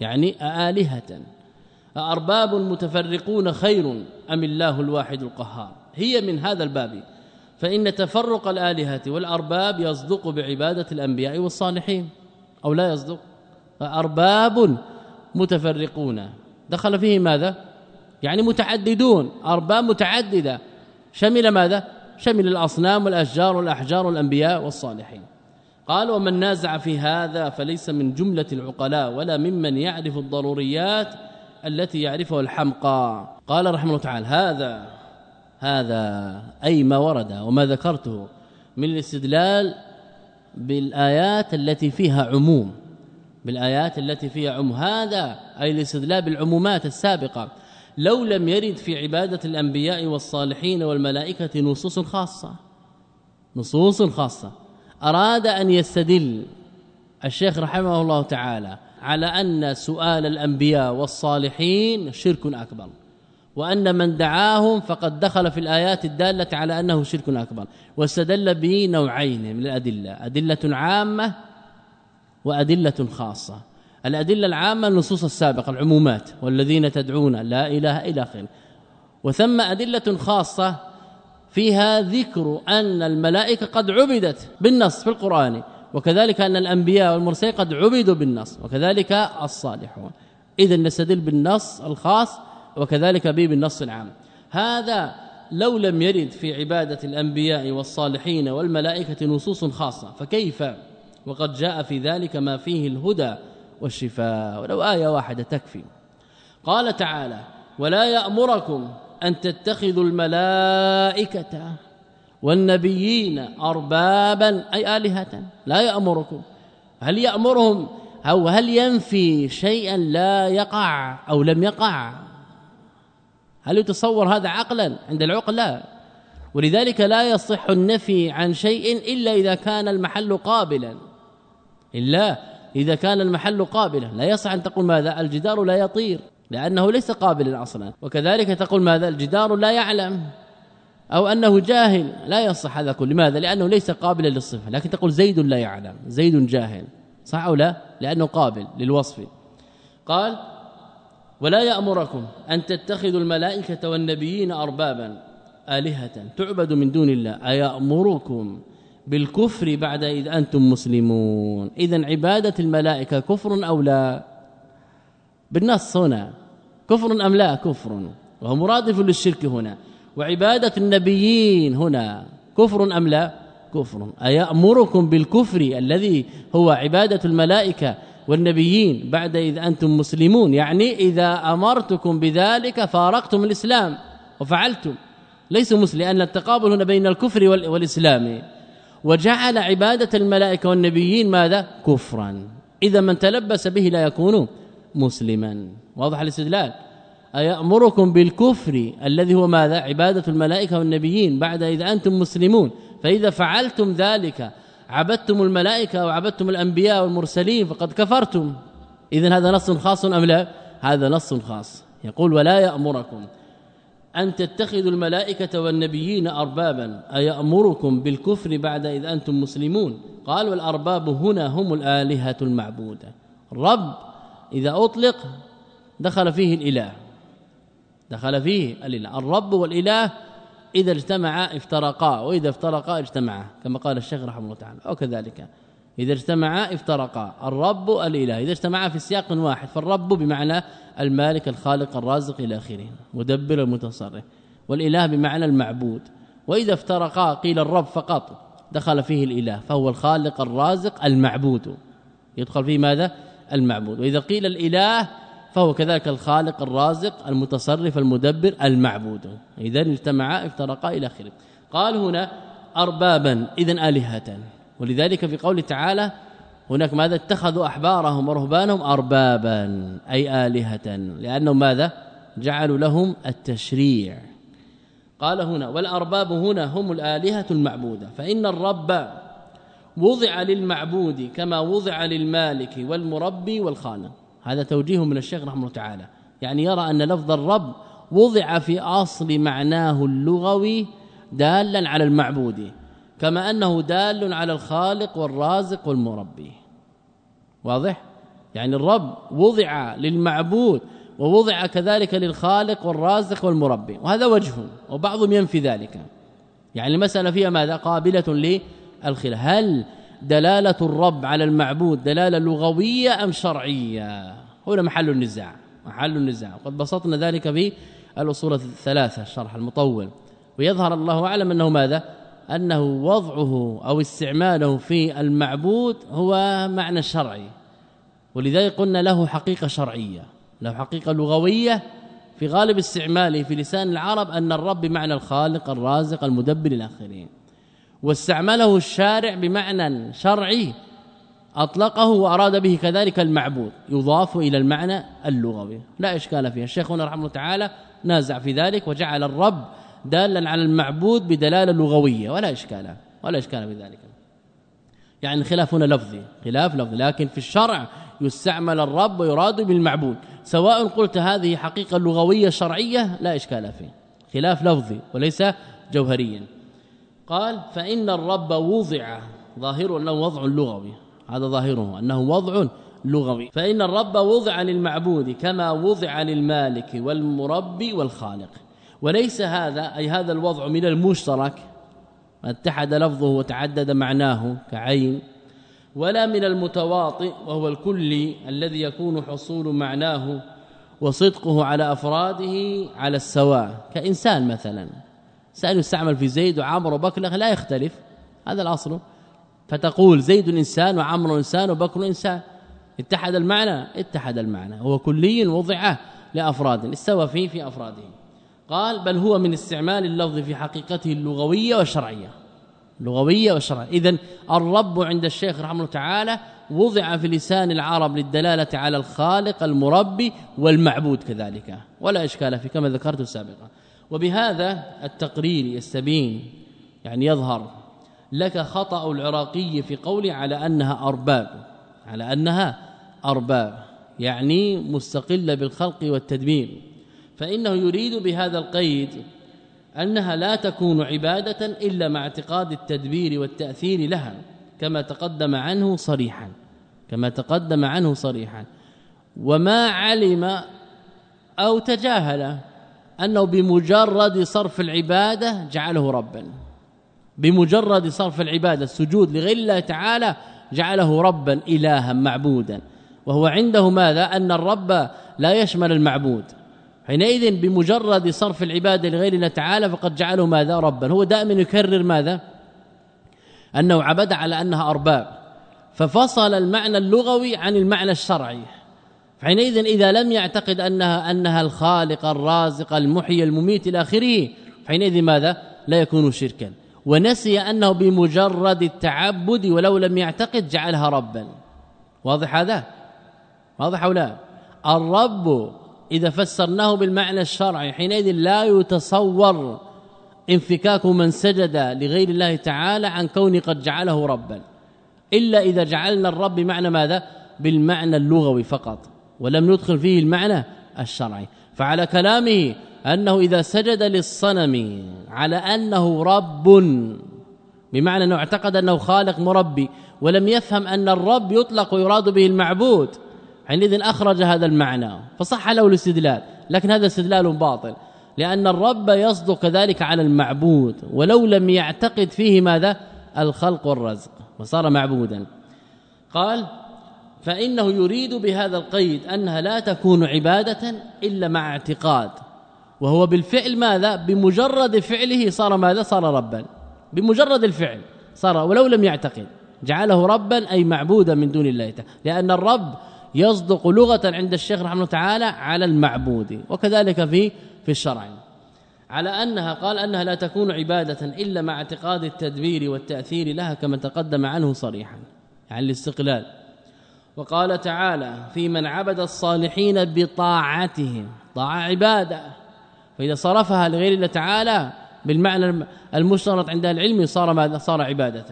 يعني آلهة. أأرباب متفرقون خير أم الله الواحد القهار؟ هي من هذا الباب. فإن تفرق الآلهة والأرباب يصدق بعبادة الأنبياء والصالحين أو لا يصدق. أرباب متفرقون. دخل فيه ماذا؟ يعني متعددون. أرباب متعددة. شمل ماذا؟ شمل الأصنام والأشجار والأحجار والأنبياء والصالحين. قال ومن نازع في هذا فليس من جملة العقلاء ولا ممن يعرف الضروريات التي يعرفها الحمقى. قال رحمه الله تعالى هذا هذا أي ما ورد وما ذكرته من الاستدلال بالآيات التي فيها عموم بالآيات التي فيها عموم. هذا أي الاستدلال بالعمومات السابقة لو لم يرد في عبادة الأنبياء والصالحين والملائكة نصوص خاصة. نصوص خاصة. أراد أن يستدل الشيخ رحمه الله تعالى على أن سؤال الأنبياء والصالحين شرك أكبر وأن من دعاهم فقد دخل في الآيات الدالة على أنه شرك أكبر واستدل به نوعين من الأدلة أدلة عامة وأدلة خاصة. الأدلة العامة النصوص السابقة العمومات والذين تدعون لا إله إلا آخره وثم أدلة خاصة فيها ذكر أن الملائكة قد عبدت بالنص في القرآن وكذلك أن الأنبياء والمرسلين قد عبدوا بالنص وكذلك الصالحون. إذا نستدل بالنص الخاص وكذلك به بالنص العام. هذا لو لم يرد في عبادة الأنبياء والصالحين والملائكة نصوص خاصة فكيف؟ وقد جاء في ذلك ما فيه الهدى والشفاء ولو آية واحدة تكفي. قال تعالى ولا يأمركم أن تتخذوا الملائكة والنبيين أربابا أي آلهة لا يأمركم. هل يأمرهم؟ أو هل ينفي شيئا لا يقع أو لم يقع؟ هل يتصور هذا عقلا؟ عند العقل لا ولذلك لا يصح النفي عن شيء إلا إذا كان المحل قابلا. إلا إذا كان المحل قابلا. لا يصح أن تقول ماذا؟ الجدار لا يطير لأنه ليس قابلا أصلا. وكذلك تقول ماذا؟ الجدار لا يعلم أو أنه جاهل. لا يصح هذا كله. لماذا؟ لأنه ليس قابلا للصفة. لكن تقول زيد لا يعلم. زيد جاهل. صح أو لا؟ لأنه قابل للوصف. قال ولا يأمركم أن تتخذوا الملائكة والنبيين أربابا آلهة تعبد من دون الله. أيأمركم بالكفر بعد إذ أنتم مسلمون. إذا عبادة الملائكة كفر أو لا؟ بالنص هنا. كفر أم لا؟ كفر. وهو مرادف للشرك هنا. وعبادة النبيين هنا. كفر أم لا؟ كفر. أيأمركم بالكفر الذي هو عبادة الملائكة والنبيين بعد إذ أنتم مسلمون؟ يعني إذا أمرتكم بذلك فارقتم الإسلام وفعلتم. ليس مسلم لأن التقابل هنا بين الكفر والإسلام. وجعل عبادة الملائكة والنبيين ماذا؟ كفرا. إذا من تلبس به لا يكون مسلما. واضح الاستدلال؟ أيأمركم بالكفر الذي هو ماذا؟ عبادة الملائكة والنبيين بعد إذا أنتم مسلمون. فإذا فعلتم ذلك عبدتم الملائكة وعبدتم الأنبياء والمرسلين فقد كفرتم. إذا هذا نص خاص أم لا؟ هذا نص خاص. يقول ولا يأمركم أن تتخذوا الملائكة والنبيين أربابا. أيأمركم بالكفر بعد إذ أنتم مسلمون؟ قال والأرباب هنا هم الآلهة المعبودة. الرب إذا أطلق دخل فيه الإله. دخل فيه الإله. الرب والإله إذا اجتمعا افترقا وإذا افترقا اجتمعا كما قال الشيخ رحمه الله تعالى. أو كذلك إذا اجتمعا افترقا. الرب الإله. إذا اجتمعا في سياق واحد فالرب بمعنى المالك الخالق الرازق إلى آخره. مدبر المتصرف والإله بمعنى المعبود. وإذا افترقا قيل الرب فقط دخل فيه الإله فهو الخالق الرازق المعبود. يدخل فيه ماذا؟ المعبود. وإذا قيل الإله فهو كذلك الخالق الرازق المتصرف المدبر المعبود. اذا اجتمعا افترقا إلى آخره. قال هنا اربابا اذا الهه ولذلك في قوله تعالى هناك ماذا؟ اتخذوا أحبارهم ورهبانهم اربابا أي آلهة. لأنهم ماذا؟ جعلوا لهم التشريع. قال هنا والأرباب هنا هم الآلهة المعبودة. فإن الرب وضع للمعبود كما وضع للمالك والمربي والخالق. هذا توجيه من الشيخ رحمه الله تعالى. يعني يرى أن لفظ الرب وضع في أصل معناه اللغوي دالا على المعبود. كما أنه دال على الخالق والرازق والمربي. واضح؟ يعني الرب وضع للمعبود ووضع كذلك للخالق والرازق والمربي وهذا وجه وبعضهم ينفي ذلك. يعني المسألة فيها ماذا؟ قابلة للخلاف. هل دلالة الرب على المعبود دلالة لغوية أم شرعية؟ هنا محل النزاع محل النزاع. وقد بسطنا ذلك في الأصول الثلاثة الشرح المطول. ويظهر الله أعلم أنه ماذا؟ أنه وضعه أو استعماله في المعبود هو معنى شرعي ولذلك قلنا له حقيقة شرعية له حقيقة لغوية في غالب استعماله في لسان العرب أن الرب بمعنى الخالق الرازق المدبر الاخرين واستعمله الشارع بمعنى شرعي أطلقه وأراد به كذلك المعبود يضاف إلى المعنى اللغوي. لا إشكال فيه الشيخ هنا رحمه الله تعالى نازع في ذلك وجعل الرب دالا على المعبود بدلالة لغوية ولا إشكال ولا إشكال في ذلك. يعني الخلاف هنا لفظي خلاف لفظي لكن في الشرع يستعمل الرب ويراد بالمعبود. سواء قلت هذه حقيقة لغوية شرعية لا إشكال فيه. خلاف لفظي وليس جوهريا. قال فإن الرب وضع ظاهر أنه وضع لغوي. هذا ظاهره أنه وضع لغوي. فإن الرب وضع للمعبود كما وضع للمالك والمربي والخالق. وليس هذا أي هذا الوضع من المشترك اتحد لفظه وتعدد معناه كعين ولا من المتواطئ وهو الكلي الذي يكون حصول معناه وصدقه على أفراده على السواء. كإنسان مثلا انسان يستعمل في زيد وعمر وبكر لا يختلف هذا الأصل. فتقول زيد إنسان وعمر إنسان وبكر إنسان اتحد المعنى؟ اتحد المعنى هو كلي وضع لافراد استوى فيه في أفراده. قال بل هو من استعمال اللفظ في حقيقته اللغوية والشرعية. لغوية وشرعيه اذا الرب عند الشيخ رحمه الله تعالى وضع في لسان العرب للدلالة على الخالق المربي والمعبود كذلك. ولا إشكال في كما ذكرت سابقا. وبهذا التقرير يستبين يعني يظهر لك خطأ العراقي في قولي على أنها أرباب. على أنها أرباب. يعني مستقلة بالخلق والتدبير. فإنه يريد بهذا القيد أنها لا تكون عبادة إلا مع اعتقاد التدبير والتأثير لها كما تقدم عنه صريحا كما تقدم عنه صريحا. وما علم أو تجاهل أنه بمجرد صرف العبادة جعله ربا. بمجرد صرف العبادة السجود لغير الله تعالى جعله ربا الها معبودا. وهو عنده ماذا؟ أن الرب لا يشمل المعبود. حينئذ بمجرد صرف العباده لغير الله تعالى فقد جعله ماذا ربا. هو دائما يكرر ماذا؟ أنه عبد على أنها أرباب. ففصل المعنى اللغوي عن المعنى الشرعي. حينئذ إذا لم يعتقد أنها أنها الخالق الرازق المحيي المميت إلى آخره حينئذ ماذا؟ لا يكون شركا. ونسي أنه بمجرد التعبد ولو لم يعتقد جعلها ربا. واضح هذا؟ واضح أو لا؟ الرب إذا فسرناه بالمعنى الشرعي حينئذ لا يتصور انفكاك من سجد لغير الله تعالى عن كون قد جعله ربا. إلا إذا جعلنا الرب بمعنى ماذا؟ بالمعنى اللغوي فقط ولم ندخل فيه المعنى الشرعي. فعلى كلامه أنه إذا سجد للصنم على أنه رب بمعنى أنه اعتقد أنه خالق مربي ولم يفهم أن الرب يطلق ويراد به المعبود حينئذ أخرج هذا المعنى فصح له الاستدلال لكن هذا استدلال باطل لأن الرب يصدق كذلك على المعبود ولو لم يعتقد فيه ماذا؟ الخلق والرزق وصار معبودا. قال فإنه يريد بهذا القيد أنها لا تكون عبادة إلا مع اعتقاد وهو بالفعل ماذا؟ بمجرد فعله صار ماذا؟ صار ربا. بمجرد الفعل صار ولو لم يعتقد جعله ربا أي معبودا من دون الله لأن الرب يصدق لغة عند الشيخ رحمه الله تعالى على المعبود وكذلك في في الشرع. على أنها قال أنها لا تكون عبادة إلا مع اعتقاد التدبير والتأثير لها كما تقدم عنه صريحا يعني الاستقلال. وقال تعالى في من عبد الصالحين بطاعتهم طاعة عبادة. فإذا صرفها لغير الله تعالى بالمعنى المشترط عند العلم صار ماذا؟ صار عبادة.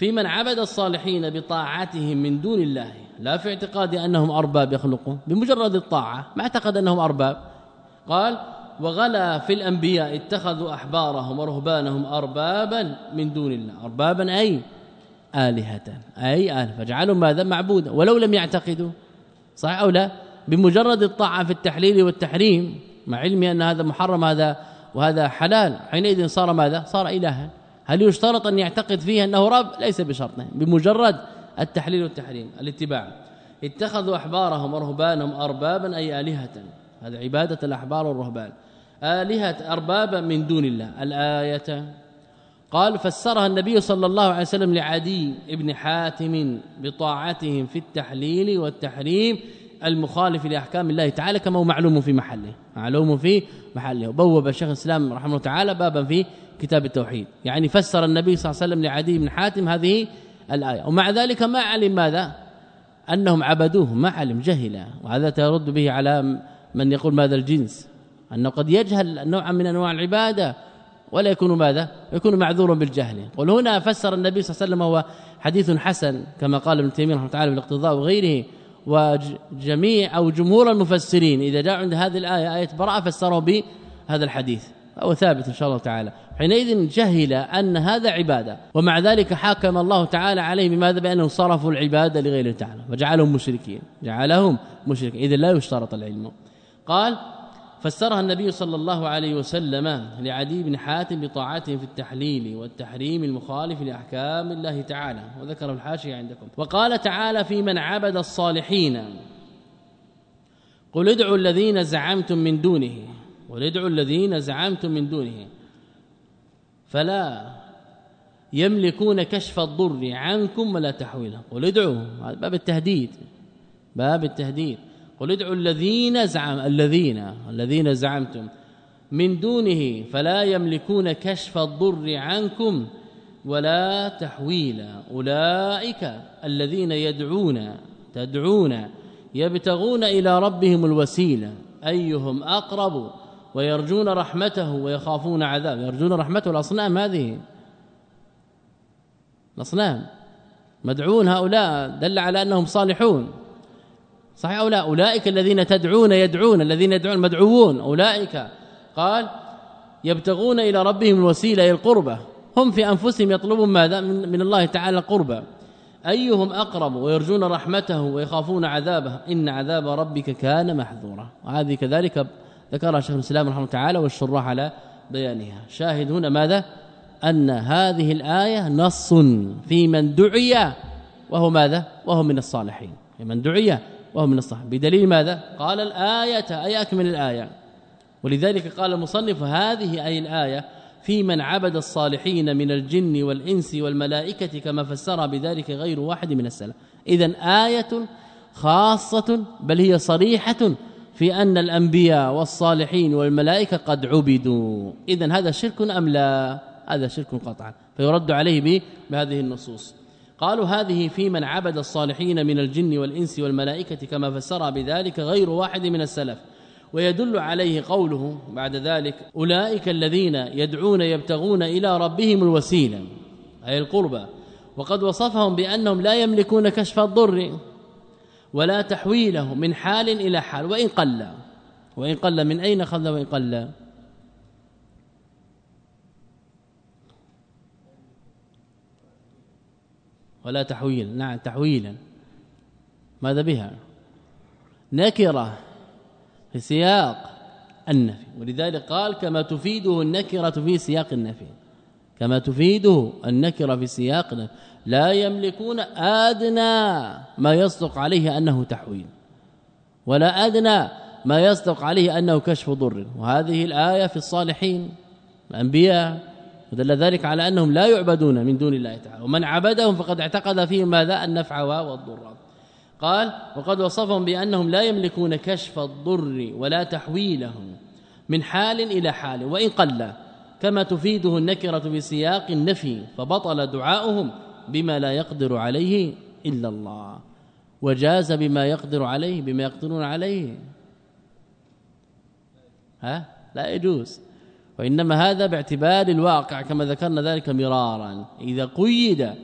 في من عبد الصالحين بطاعتهم من دون الله لا في اعتقاد أنهم أرباب يخلقون بمجرد الطاعة ما أعتقد أنهم أرباب. قال وغلا في الأنبياء اتخذوا أحبارهم ورهبانهم اربابا من دون الله. اربابا أي؟ آلهة. أي اله فجعلوا ماذا؟ معبودا. ولو لم يعتقدوا. صح أو لا؟ بمجرد الطاعة في التحليل والتحريم. مع علمي أن هذا محرم هذا وهذا حلال. حينئذ صار ماذا؟ صار إلها. هل يشترط أن يعتقد فيه أنه رب؟ ليس بشرط بمجرد التحليل والتحريم الاتباع. اتخذوا أحبارهم ورهبانهم اربابا أي آلهة. هذا عبادة الأحبار والرهبان. آلهة اربابا من دون الله. الآية قال فسرها النبي صلى الله عليه وسلم لعدي ابن حاتم بطاعتهم في التحليل والتحريم المخالف لأحكام الله تعالى كما هو معلوم في محله. معلوم في محله. وبوب شيخ الإسلام رحمه الله تعالى بابا في كتاب التوحيد. يعني فسر النبي صلى الله عليه وسلم لعدي بن حاتم هذه الآية. ومع ذلك ما علم ماذا؟ أنهم عبدوه. ما علم جهل وهذا ترد به على من يقول ماذا الجنس؟ أنه قد يجهل نوعا من أنواع العبادة. ولا يكون ماذا؟ يكون معذورا بالجهل. قل هنا فسر النبي صلى الله عليه وسلم هو حديث حسن كما قال ابن تيمية رحمه الله تعالى في الاقتضاء وغيره. وجميع أو جمهور المفسرين إذا جاء عند هذه الآية آية براءة فسروا بهذا الحديث. هو ثابت إن شاء الله تعالى. حينئذ جهل أن هذا عبادة ومع ذلك حاكم الله تعالى عليه بماذا؟ بأنهم صرفوا العبادة لغير الله تعالى وجعلهم مشركين جعلهم مشركين. اذا لا يشترط العلم. قال فسرها النبي صلى الله عليه وسلم لعدي بن حاتم بطاعته في التحليل والتحريم المخالف لأحكام الله تعالى وذكر الحاشية عندكم. وقال تعالى في من عبد الصالحين قل ادعوا الذين زعمتم من دونه ادعوا الذين زعمتم من دونه. فلا يملكون كشف الضر عنكم ولا تحويله قل ادعوا باب التهديد. باب التهديد. قل ادعوا الذين زعم الذين الذين زعمتم من دونه. فلا يملكون كشف الضر عنكم ولا تحويلا. أولئك الذين يدعون تدعون يبتغون إلى ربهم الوسيلة. أيهم أقرب؟ ويرجون رحمته ويخافون عذابه يرجون رحمته الأصنام هذه. الأصنام. مدعون هؤلاء. دل على أنهم صالحون. صحيح أو لا؟ أولئك الذين تدعون يدعون الذين يدعون مدعوون. أولئك. قال يبتغون إلى ربهم الوسيلة إلى القربة. هم في أنفسهم يطلبون ماذا؟ من الله تعالى قربا أيهم أقرب؟ ويرجون رحمته ويخافون عذابه. إن عذاب ربك كان محذورا. وهذه كذلك ذكرها شيخ الإسلام رحمه الله تعالى والشراح على بيانها. شاهد هنا ماذا؟ أن هذه الآية نص في من دعي وهو ماذا؟ وهو من الصالحين. من دعي وهو من الصح بدليل ماذا؟ قال الآية اي اكمل الآية. ولذلك قال المصنف هذه أي الآية في من عبد الصالحين من الجن والإنس والملائكة كما فسرها بذلك غير واحد من السلف. اذا آية خاصة بل هي صريحة في أن الأنبياء والصالحين والملائكة قد عبدوا. اذا هذا شرك أم لا؟ هذا شرك قطعا. فيرد عليه بهذه النصوص. قالوا هذه في من عبد الصالحين من الجن والإنس والملائكة كما فسرها بذلك غير واحد من السلف. ويدل عليه قوله بعد ذلك أولئك الذين يدعون يبتغون إلى ربهم الوسيلة أي القربى. وقد وصفهم بأنهم لا يملكون كشف الضر. ولا تحويله من حال إلى حال وإن قل. وإن قل من أين اخذ وإن قل؟ ولا تحويل نعم تحويلا. ماذا بها؟ نكرة في سياق النفي. ولذلك قال كما تفيده النكرة في سياق النفي. كما تفيده النكرة في سياق النفي. لا يملكون أدنى ما يصدق عليه أنه تحويل ولا أدنى ما يصدق عليه أنه كشف ضر. وهذه الآية في الصالحين الأنبياء ودل ذلك على أنهم لا يعبدون من دون الله تعالى. ومن عبدهم فقد اعتقد فيهم ماذا؟ النفع والضر. قال وقد وصفهم بأنهم لا يملكون كشف الضر ولا تحويله من حال إلى حال. وإن قل كما تفيده النكرة بسياق النفي فبطل دعاؤهم بما لا يقدر عليه إلا الله وجاز بما يقدر عليه بما يقدرون عليه. ها؟ لا يجوز. وإنما هذا باعتبار الواقع كما ذكرنا ذلك مرارا. إذا قيد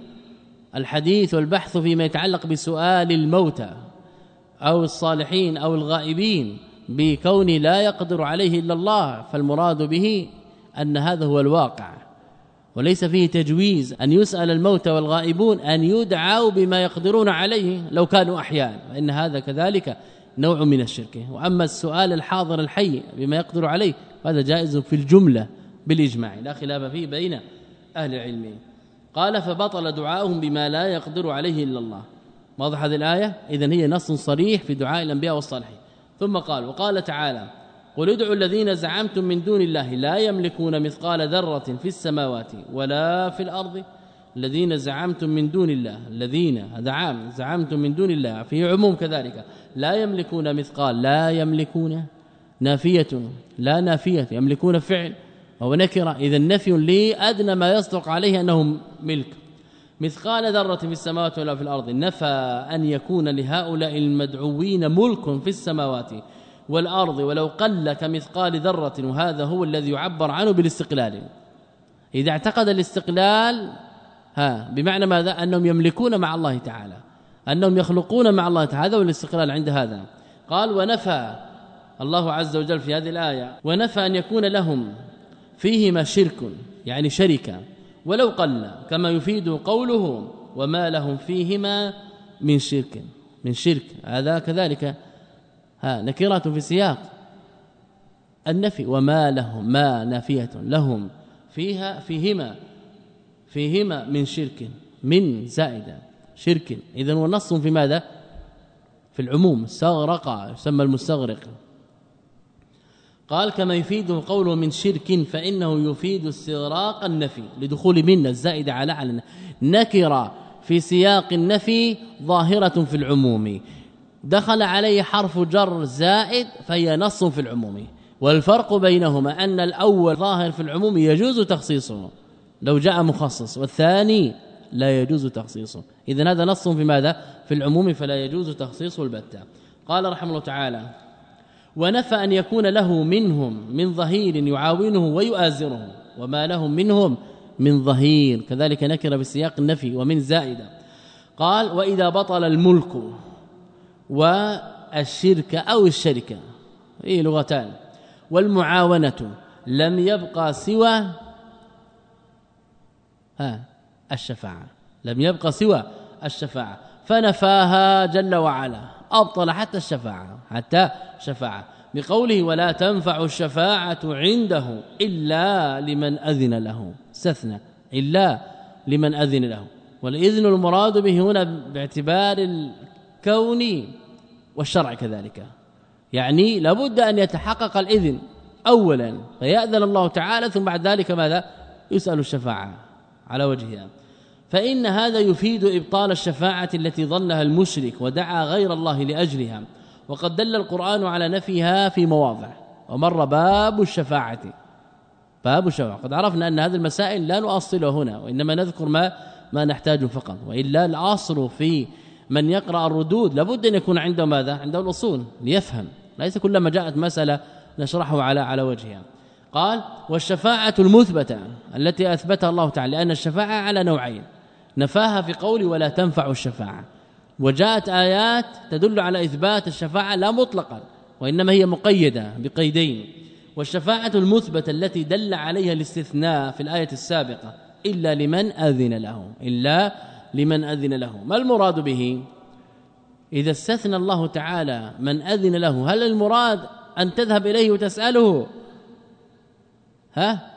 الحديث والبحث فيما يتعلق بسؤال الموتى أو الصالحين أو الغائبين بكون لا يقدر عليه إلا الله فالمراد به أن هذا هو الواقع. وليس فيه تجويز أن يسأل الموتى والغائبون أن يدعوا بما يقدرون عليه لو كانوا أحياء فان هذا كذلك نوع من الشرك. وأما السؤال الحاضر الحي بما يقدر عليه هذا جائز في الجملة بالإجماع لا خلاف فيه بين أهل العلم. قال فبطل دعاؤهم بما لا يقدر عليه إلا الله. واضح هذه الآية؟ اذا هي نص صريح في دعاء الأنبياء والصالحين. ثم قال وقال تعالى قل ادعوا الذين زعمتم من دون الله لا يملكون مثقال ذرة في السماوات ولا في الأرض. الذين زعمتم من دون الله الذين هذا عام زعمتم من دون الله في عموم كذلك لا يملكون مثقال لا يملكون نافية لا نافية يملكون فعل. وهو نكرة. اذا نفي لي أدنى ما يصدق عليه أنهم ملك. مثقال ذرة في السماوات ولا في الأرض. نفى أن يكون لهؤلاء المدعوين ملك في السماوات. والأرض ولو قل كمثقال ذرة وهذا هو الذي يعبر عنه بالاستقلال. إذا اعتقد الاستقلال ها بمعنى ماذا؟ أنهم يملكون مع الله تعالى أنهم يخلقون مع الله تعالى. هذا هو الاستقلال عند هذا. قال ونفى الله عز وجل في هذه الآية ونفى أن يكون لهم فيهما شرك يعني شركة. ولو قل كما يفيد قوله وما لهم فيهما من شرك من شرك. هذا كذلك نكره في سياق النفي وما لهم ما نافية لهم. فيها فيهما فيهما من شرك من زائدة شرك. اذا هو نص في ماذا؟ في العموم استغرق يسمى المستغرق. قال كما يفيد قوله من شرك فإنه يفيد استغراق النفي لدخول من الزائده على على نكرة في سياق النفي ظاهرة في العموم. دخل عليه حرف جر زائد فهي نص في العموم. والفرق بينهما أن الأول ظاهر في العموم يجوز تخصيصه لو جاء مخصص والثاني لا يجوز تخصيصه. اذا هذا نص في ماذا؟ في العموم فلا يجوز تخصيصه البتة. قال رحمه الله تعالى ونفى أن يكون له منهم من ظهير يعاونه ويؤازره وما لهم منهم من ظهير. كذلك نكر بسياق النفي ومن زائدة. قال وإذا بطل الملك والشرك أو الشركة اي لغتان. والمعاونة لم يبقى سوى ها الشفاعة. لم يبقى سوى الشفاعة. فنفاها جل وعلا. أبطل حتى الشفاعة حتى شفاعه بقوله ولا تنفع الشفاعة عنده إلا لمن أذن له. استثنى. إلا لمن أذن له. والإذن المراد به هنا باعتبار الكون والشرع كذلك. يعني لابد أن يتحقق الإذن اولا فيأذن الله تعالى ثم بعد ذلك ماذا؟ يسأل الشفاعة على وجهها. فإن هذا يفيد إبطال الشفاعة التي ظنها المشرك ودعا غير الله لأجلها. وقد دل القرآن على نفيها في مواضع. ومر باب الشفاعة. باب الشفاعة. قد عرفنا أن هذه المسائل لا نؤصلها هنا وإنما نذكر ما ما نحتاجه فقط. وإلا الأصل في من يقرأ الردود لابد أن يكون عنده ماذا؟ عنده الأصول ليفهم. ليس كلما جاءت مسألة نشرحه على على وجهها. قال والشفاعة المثبتة التي أثبتها الله تعالى لأن الشفاعة على نوعين. نفاها في قول ولا تنفع الشفاعة وجاءت آيات تدل على إثبات الشفاعة لا مطلقا وإنما هي مقيدة بقيدين. والشفاعة المثبتة التي دل عليها الاستثناء في الآية السابقة إلا لمن أذن له إلا لمن أذن له. ما المراد به؟ إذا استثنى الله تعالى من أذن له هل المراد أن تذهب إليه وتسأله؟ ها؟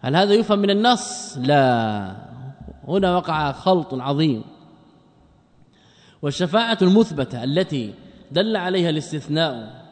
هل هذا يفهم من النص؟ لا. هنا وقع خلط عظيم. والشفاعة المثبتة التي دل عليها الاستثناء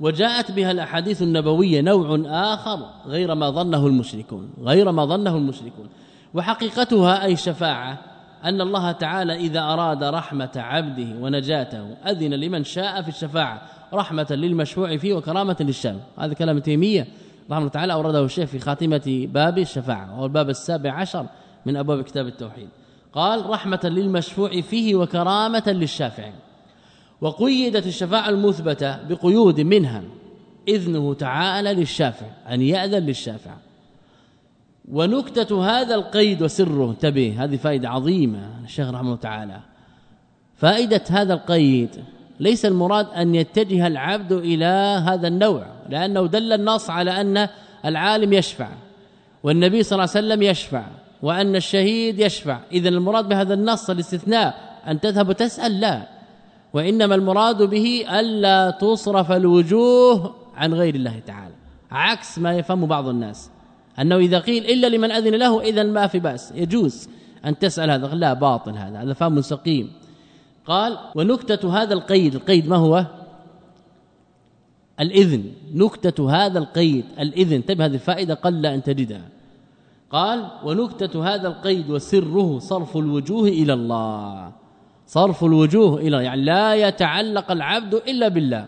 وجاءت بها الأحاديث النبوية نوع آخر غير ما ظنه المشركون غير ما ظنه المشركون. وحقيقتها أي شفاعة أن الله تعالى إذا أراد رحمة عبده ونجاته أذن لمن شاء في الشفاعة رحمة للمشفوع فيه وكرامة للشام هذا كلام تيمية. رحمة الله تعالى أورده الشيخ في خاتمة باب الشفاعة وهو الباب السابع عشر من أبواب كتاب التوحيد. قال رحمة للمشفوع فيه وكرامة للشافع وقيدت الشفاعة المثبتة بقيود منها إذنه تعالى للشافع أن يأذن للشافع ونكتة هذا القيد وسره. انتبه هذه فائدة عظيمة الشيخ رحمه الله تعالى. فائدة هذا القيد ليس المراد أن يتجه العبد إلى هذا النوع لأنه دل النص على أن العالم يشفع والنبي صلى الله عليه وسلم يشفع وأن الشهيد يشفع. إذا المراد بهذا النص الاستثناء أن تذهب تسأل لا. وإنما المراد به ألا تصرف الوجوه عن غير الله تعالى عكس ما يفهم بعض الناس. أنه إذا قيل إلا لمن أذن له إذا ما في بأس. يجوز أن تسأل هذا. لا باطل هذا. هذا فهم سقيم قال ونكتة هذا القيد القيد ما هو؟ الإذن. نكتة هذا القيد الإذن. انتبه هذه الفائدة قل أن تجدها. قال ونكتة هذا القيد وسره صرف الوجوه إلى الله. صرف الوجوه إلى يعني لا يتعلق العبد إلا بالله.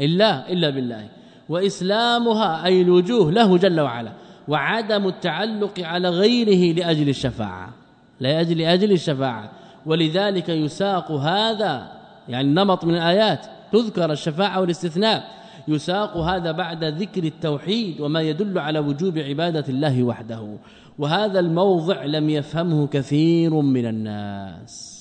إلا إلا بالله. وإسلامها أي الوجوه له جل وعلا. وعدم التعلق على غيره لأجل الشفاعة لأجل أجل الشفاعة. ولذلك يساق هذا يعني نمط من الآيات تذكر الشفاعة والاستثناء. يساق هذا بعد ذكر التوحيد وما يدل على وجوب عبادة الله وحده. وهذا الموضع لم يفهمه كثير من الناس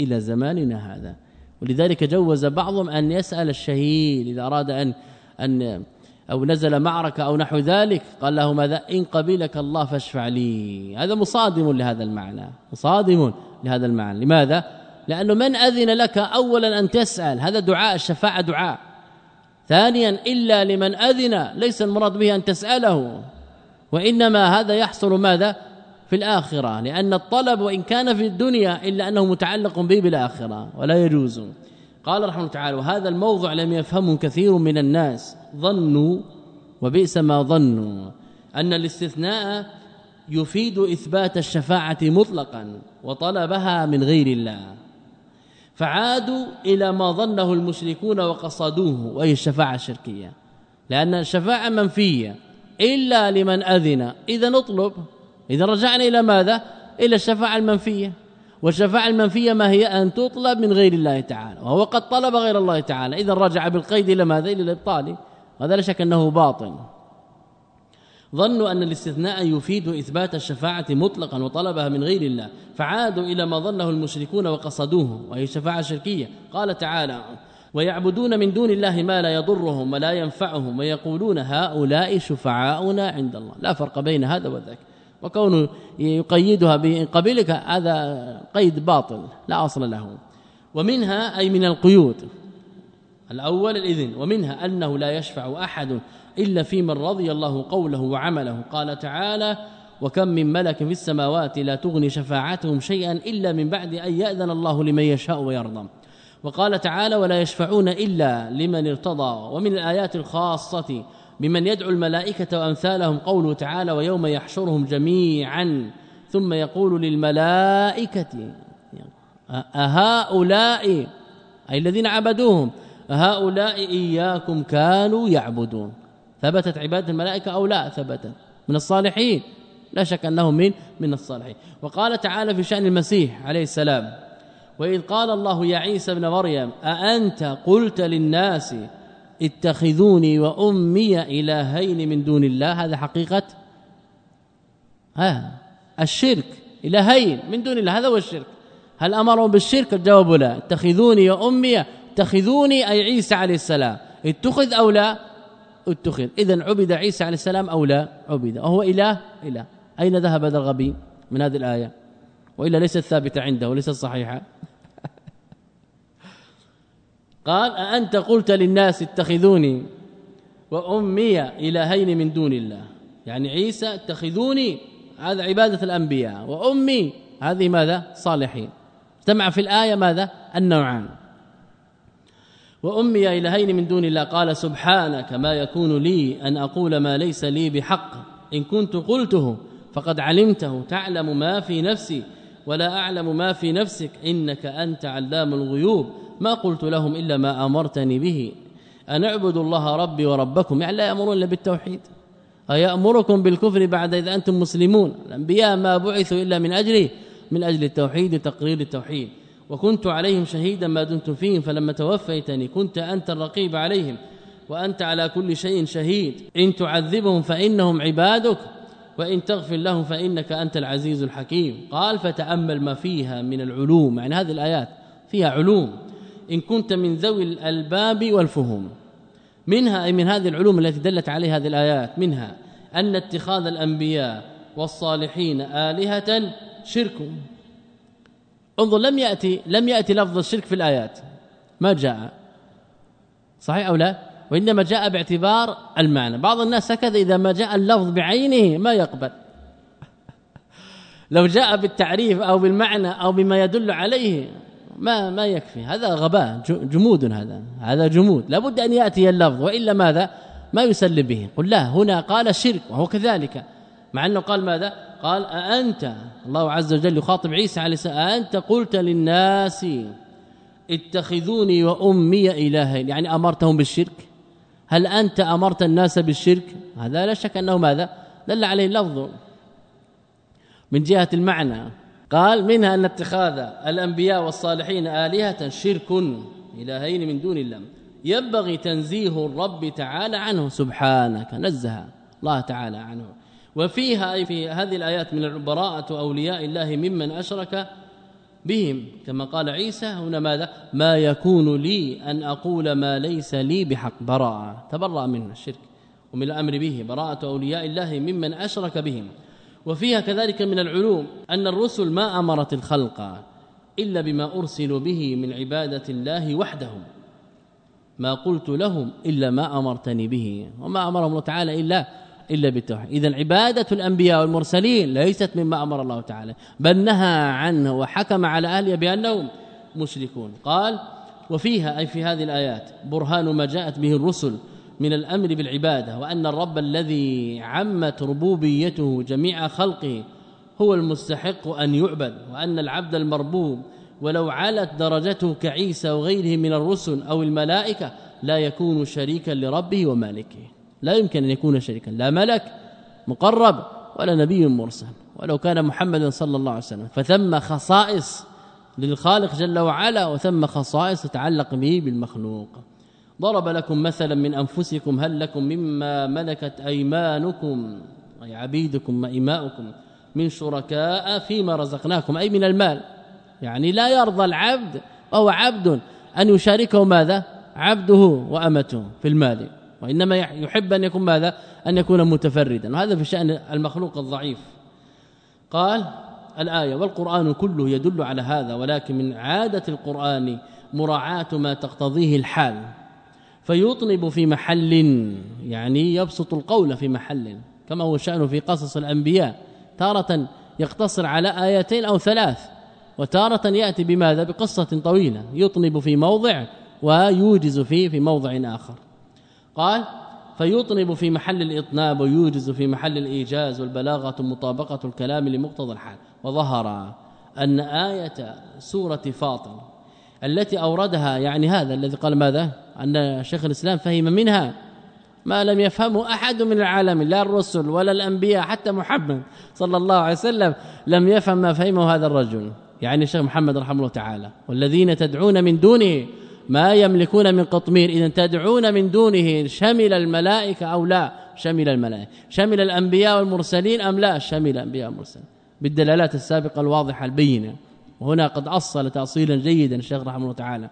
إلى زماننا هذا. ولذلك جوز بعضهم أن يسأل الشهيد إذا أراد أن أن أو نزل معركة أو نحو ذلك قال له ماذا؟ إن قبلك الله فاشفع لي. هذا مصادم لهذا المعنى مصادم لهذا المعنى. لماذا؟ لأنه من أذن لك أولا أن تسأل. هذا دعاء الشفاعة دعاء. ثانيا إلا لمن أذن ليس المراد به أن تسأله. وإنما هذا يحصل ماذا؟ في الآخرة لأن الطلب وإن كان في الدنيا إلا أنه متعلق به بالآخرة ولا يجوز. قال رحمه الله تعالى وهذا الموضع لم يفهمه كثير من الناس ظنوا وبئس ما ظنوا أن الاستثناء يفيد إثبات الشفاعة مطلقا وطلبها من غير الله. فعادوا إلى ما ظنه المشركون وقصدوه وهي الشفاعة الشركية. لأن الشفاعة منفية إلا لمن أذن. إذا نطلب إذا رجعنا إلى ماذا؟ إلى الشفاعة المنفية. والشفاعة المنفية ما هي؟ أن تطلب من غير الله تعالى وهو قد طلب غير الله تعالى. إذا رجع بالقيد إلى ماذا؟ إلى الإبطال. هذا لا شك أنه باطل. ظنوا أن الاستثناء يفيد إثبات الشفاعة مطلقا وطلبها من غير الله فعادوا إلى ما ظنه المشركون وقصدوه وهي شفاعة شركية. قال تعالى ويعبدون من دون الله ما لا يضرهم ولا ينفعهم ويقولون هؤلاء شفعاؤنا عند الله. لا فرق بين هذا وذاك. وكونه يقيدها بقبلك هذا قيد باطل لا أصل له. ومنها أي من القيود. الأول الإذن ومنها أنه لا يشفع أحد إلا في من رضي الله قوله وعمله. قال تعالى وكم من ملك في السماوات لا تغني شفاعتهم شيئا إلا من بعد أن يأذن الله لمن يشاء ويرضى وقال تعالى ولا يشفعون إلا لمن ارتضى ومن الآيات الخاصة بمن يدعو الملائكة وأمثالهم قوله تعالى ويوم يحشرهم جميعا ثم يقول للملائكة أهؤلاء أي الذين عبدوهم هؤلاء إياكم كانوا يعبدون. ثبتت عبادة الملائكة أو لا؟ ثبتت. من الصالحين. لا شك أنهم من من الصالحين. وقال تعالى في شأن المسيح عليه السلام وإذ قال الله يا عيسى ابن مريم أأنت قلت للناس اتخذوني وأمي إلهين من دون الله؟ هذا حقيقة؟ ها الشرك. إلهين من دون الله هذا هو الشرك. هل أمرهم بالشرك؟ الجواب لا. اتخذوني وأمي اتخذوني أي عيسى عليه السلام. اتخذ أو لا؟ اتخذ. اذا عبد عيسى عليه السلام أو لا؟ عبد. وهو إله؟ إله. أين ذهب هذا الغبي من هذه الآية؟ وإلا ليست ثابتة عنده وليست صحيحة. قال أأنت قلت للناس اتخذوني وأمي إلهين من دون الله. يعني عيسى اتخذوني هذا عبادة الأنبياء. وأمي هذه ماذا؟ صالحين. اجتمع في الآية ماذا؟ النوعان. وأمي إلهين من دون الله قال سبحانك ما يكون لي أن أقول ما ليس لي بحق. إن كنت قلته فقد علمته. تعلم ما في نفسي ولا أعلم ما في نفسك. إنك أنت علام الغيوب. ما قلت لهم إلا ما أمرتني به. أن اعبدوا الله ربي وربكم. يعني لا يأمرون إلا بالتوحيد. أيأمركم بالكفر بعد إذا أنتم مسلمون؟ الأنبياء ما بعثوا إلا من أجله. من أجل التوحيد تقرير التوحيد. وكنت عليهم شهيدا ما دمت فيهم فلما توفيتني كنت أنت الرقيب عليهم وأنت على كل شيء شهيد. إن تعذبهم فإنهم عبادك وإن تغفر لهم فإنك أنت العزيز الحكيم. قال فتأمل ما فيها من العلوم. يعني هذه الآيات فيها علوم. إن كنت من ذوي الألباب والفهوم. منها أي من هذه العلوم التي دلت عليها هذه الآيات منها أن اتخاذ الأنبياء والصالحين آلهة شرك. انظر لم يأتي لم يأتي لفظ الشرك في الآيات. ما جاء. صحيح أو لا؟ وإنما جاء باعتبار المعنى. بعض الناس هكذا إذا ما جاء اللفظ بعينه ما يقبل. لو جاء بالتعريف أو بالمعنى أو بما يدل عليه ما ما يكفي. هذا غباء جمود هذا. هذا جمود. لابد أن يأتي اللفظ وإلا ماذا؟ ما يسلم به. قل لا هنا قال الشرك وهو كذلك. مع أنه قال ماذا؟ قال أأنت؟ الله عز وجل يخاطب عيسى عليه السلام أأنت قلت للناس اتخذوني وأمي إلهين يعني أمرتهم بالشرك؟ هل أنت أمرت الناس بالشرك؟ هذا لا شك أنه ماذا؟ دل عليه اللفظ. من جهة المعنى قال منها أن اتخاذ الأنبياء والصالحين آلهة شرك إلهين من دون الله. ينبغي تنزيه الرب تعالى عنه سبحانك نزه الله تعالى عنه. وفيها أي في هذه الآيات من البراءة أولياء الله ممن أشرك بهم. كما قال عيسى هنا ماذا؟ ما يكون لي أن أقول ما ليس لي بحق. براءة تبرأ من الشرك ومن الأمر به. براءة أولياء الله ممن أشرك بهم. وفيها كذلك من العلوم أن الرسل ما أمرت الخلق إلا بما أرسلوا به من عبادة الله وحدهم. ما قلت لهم إلا ما أمرتني به. وما أمرهم الله تعالى إلا إلا بالتوحيد. إذا عبادة الأنبياء والمرسلين ليست مما أمر الله تعالى بل نهى عنه وحكم على اهلها بأنهم مشركون. قال وفيها أي في هذه الآيات برهان ما جاءت به الرسل من الأمر بالعبادة وأن الرب الذي عمت ربوبيته جميع خلقه هو المستحق أن يعبد وأن العبد المربوب ولو علت درجته كعيسى وغيره من الرسل أو الملائكة لا يكون شريكا لربه ومالكه. لا يمكن أن يكون شريكا لا ملك مقرب ولا نبي مرسل. ولو كان محمد صلى الله عليه وسلم. فثم خصائص للخالق جل وعلا وثم خصائص تتعلق به بالمخلوق. ضرب لكم مثلا من أنفسكم هل لكم مما ملكت أيمانكم؟ أي عبيدكم واماؤكم من شركاء فيما رزقناكم. أي من المال. يعني لا يرضى العبد وهو عبد أن يشاركه ماذا؟ عبده وأمته في المال. وإنما يحب أن يكون ماذا؟ أن يكون متفردا. وهذا في شأن المخلوق الضعيف. قال الآية والقرآن كله يدل على هذا ولكن من عادة القرآن مراعاة ما تقتضيه الحال. فيطنب في محل يعني يبسط القول في محل كما هو شأنه في قصص الأنبياء. تارة يقتصر على آيتين أو ثلاث وتارة يأتي بماذا؟ بقصة طويلة. يطنب في موضع ويوجز فيه في موضع آخر. قال فيطنب في محل الإطناب ويوجز في محل الإيجاز والبلاغة مطابقة الكلام لمقتضى الحال. وظهر أن آية سورة فاطر التي أوردها يعني هذا الذي قال ماذا؟ أن شيخ الإسلام فهم منها ما لم يفهمه أحد من العالم لا الرسل ولا الأنبياء حتى محمد صلى الله عليه وسلم لم يفهم ما فهمه هذا الرجل. يعني الشيخ محمد رحمه الله تعالى والذين تدعون من دونه ما يملكون من قطمير إذا تدعون من دونه شمل الملائكة أو لا؟ شمل الملائكة. شمل الأنبياء والمرسلين أم لا؟ شمل الأنبياء والمرسلين. بالدلالات السابقة الواضحة البينة. وهنا قد أصل تاصيلا جيدا الشيخ رحمه الله تعالى.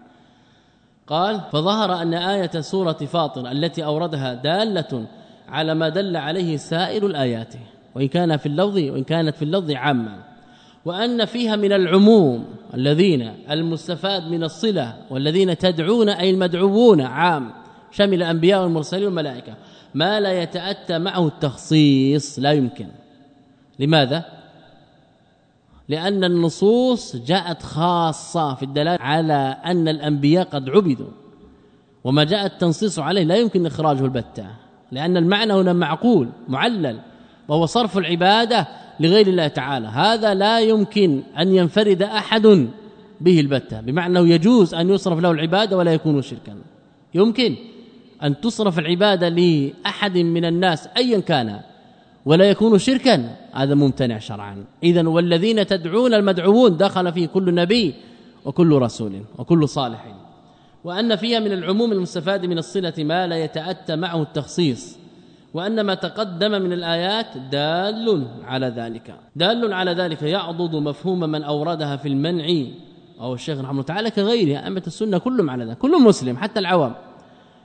قال فظهر أن آية سورة فاطر التي أوردها دالة على ما دل عليه سائر الآيات وإن كان في اللفظ وإن كانت في اللفظ عامه وأن فيها من العموم الذين المستفاد من الصلة والذين تدعون أي المدعوون عام شمل الأنبياء والمرسلين والملائكة ما لا يتأتى معه التخصيص لا يمكن. لماذا؟ لأن النصوص جاءت خاصة في الدلالة على أن الأنبياء قد عبدوا وما جاء التنصيص عليه لا يمكن إخراجه البتة لأن المعنى هنا معقول معلل. وهو صرف العبادة لغير الله تعالى. هذا لا يمكن أن ينفرد أحد به البتة. بمعنى أنه يجوز أن يصرف له العبادة ولا يكون شركا. يمكن أن تصرف العبادة لأحد من الناس ايا كان ولا يكون شركا. هذا ممتنع شرعا. اذا والذين تدعون المدعوون دخل فيه كل نبي وكل رسول وكل صالح. وأن فيها من العموم المستفاد من الصلة ما لا يتأتى معه التخصيص. وأن ما تقدم من الآيات دال على ذلك. دال على ذلك يعضد مفهوم من أوردها في المنع. أو الشيخ رحمه الله تعالى كغيره أئمة السنة كلهم على ذلك كل مسلم حتى العوام.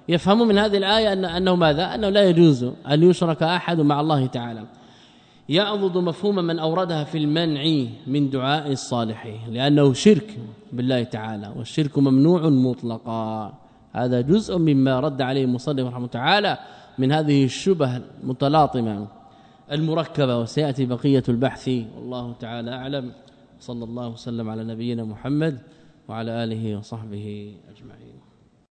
يفهموا من هذه الآية ان أنه ماذا؟ أنه لا يجوز أن يشرك أحد مع الله تعالى. يعضد مفهوم من أوردها في المنع من دعاء الصالحين لأنه شرك بالله تعالى والشرك ممنوع مطلقا. هذا جزء مما رد عليه المصنف رحمه الله تعالى. من هذه الشبه المتلاطمة المركبة وسيأتي بقية البحث. والله تعالى أعلم. صلى الله وسلم على نبينا محمد وعلى آله وصحبه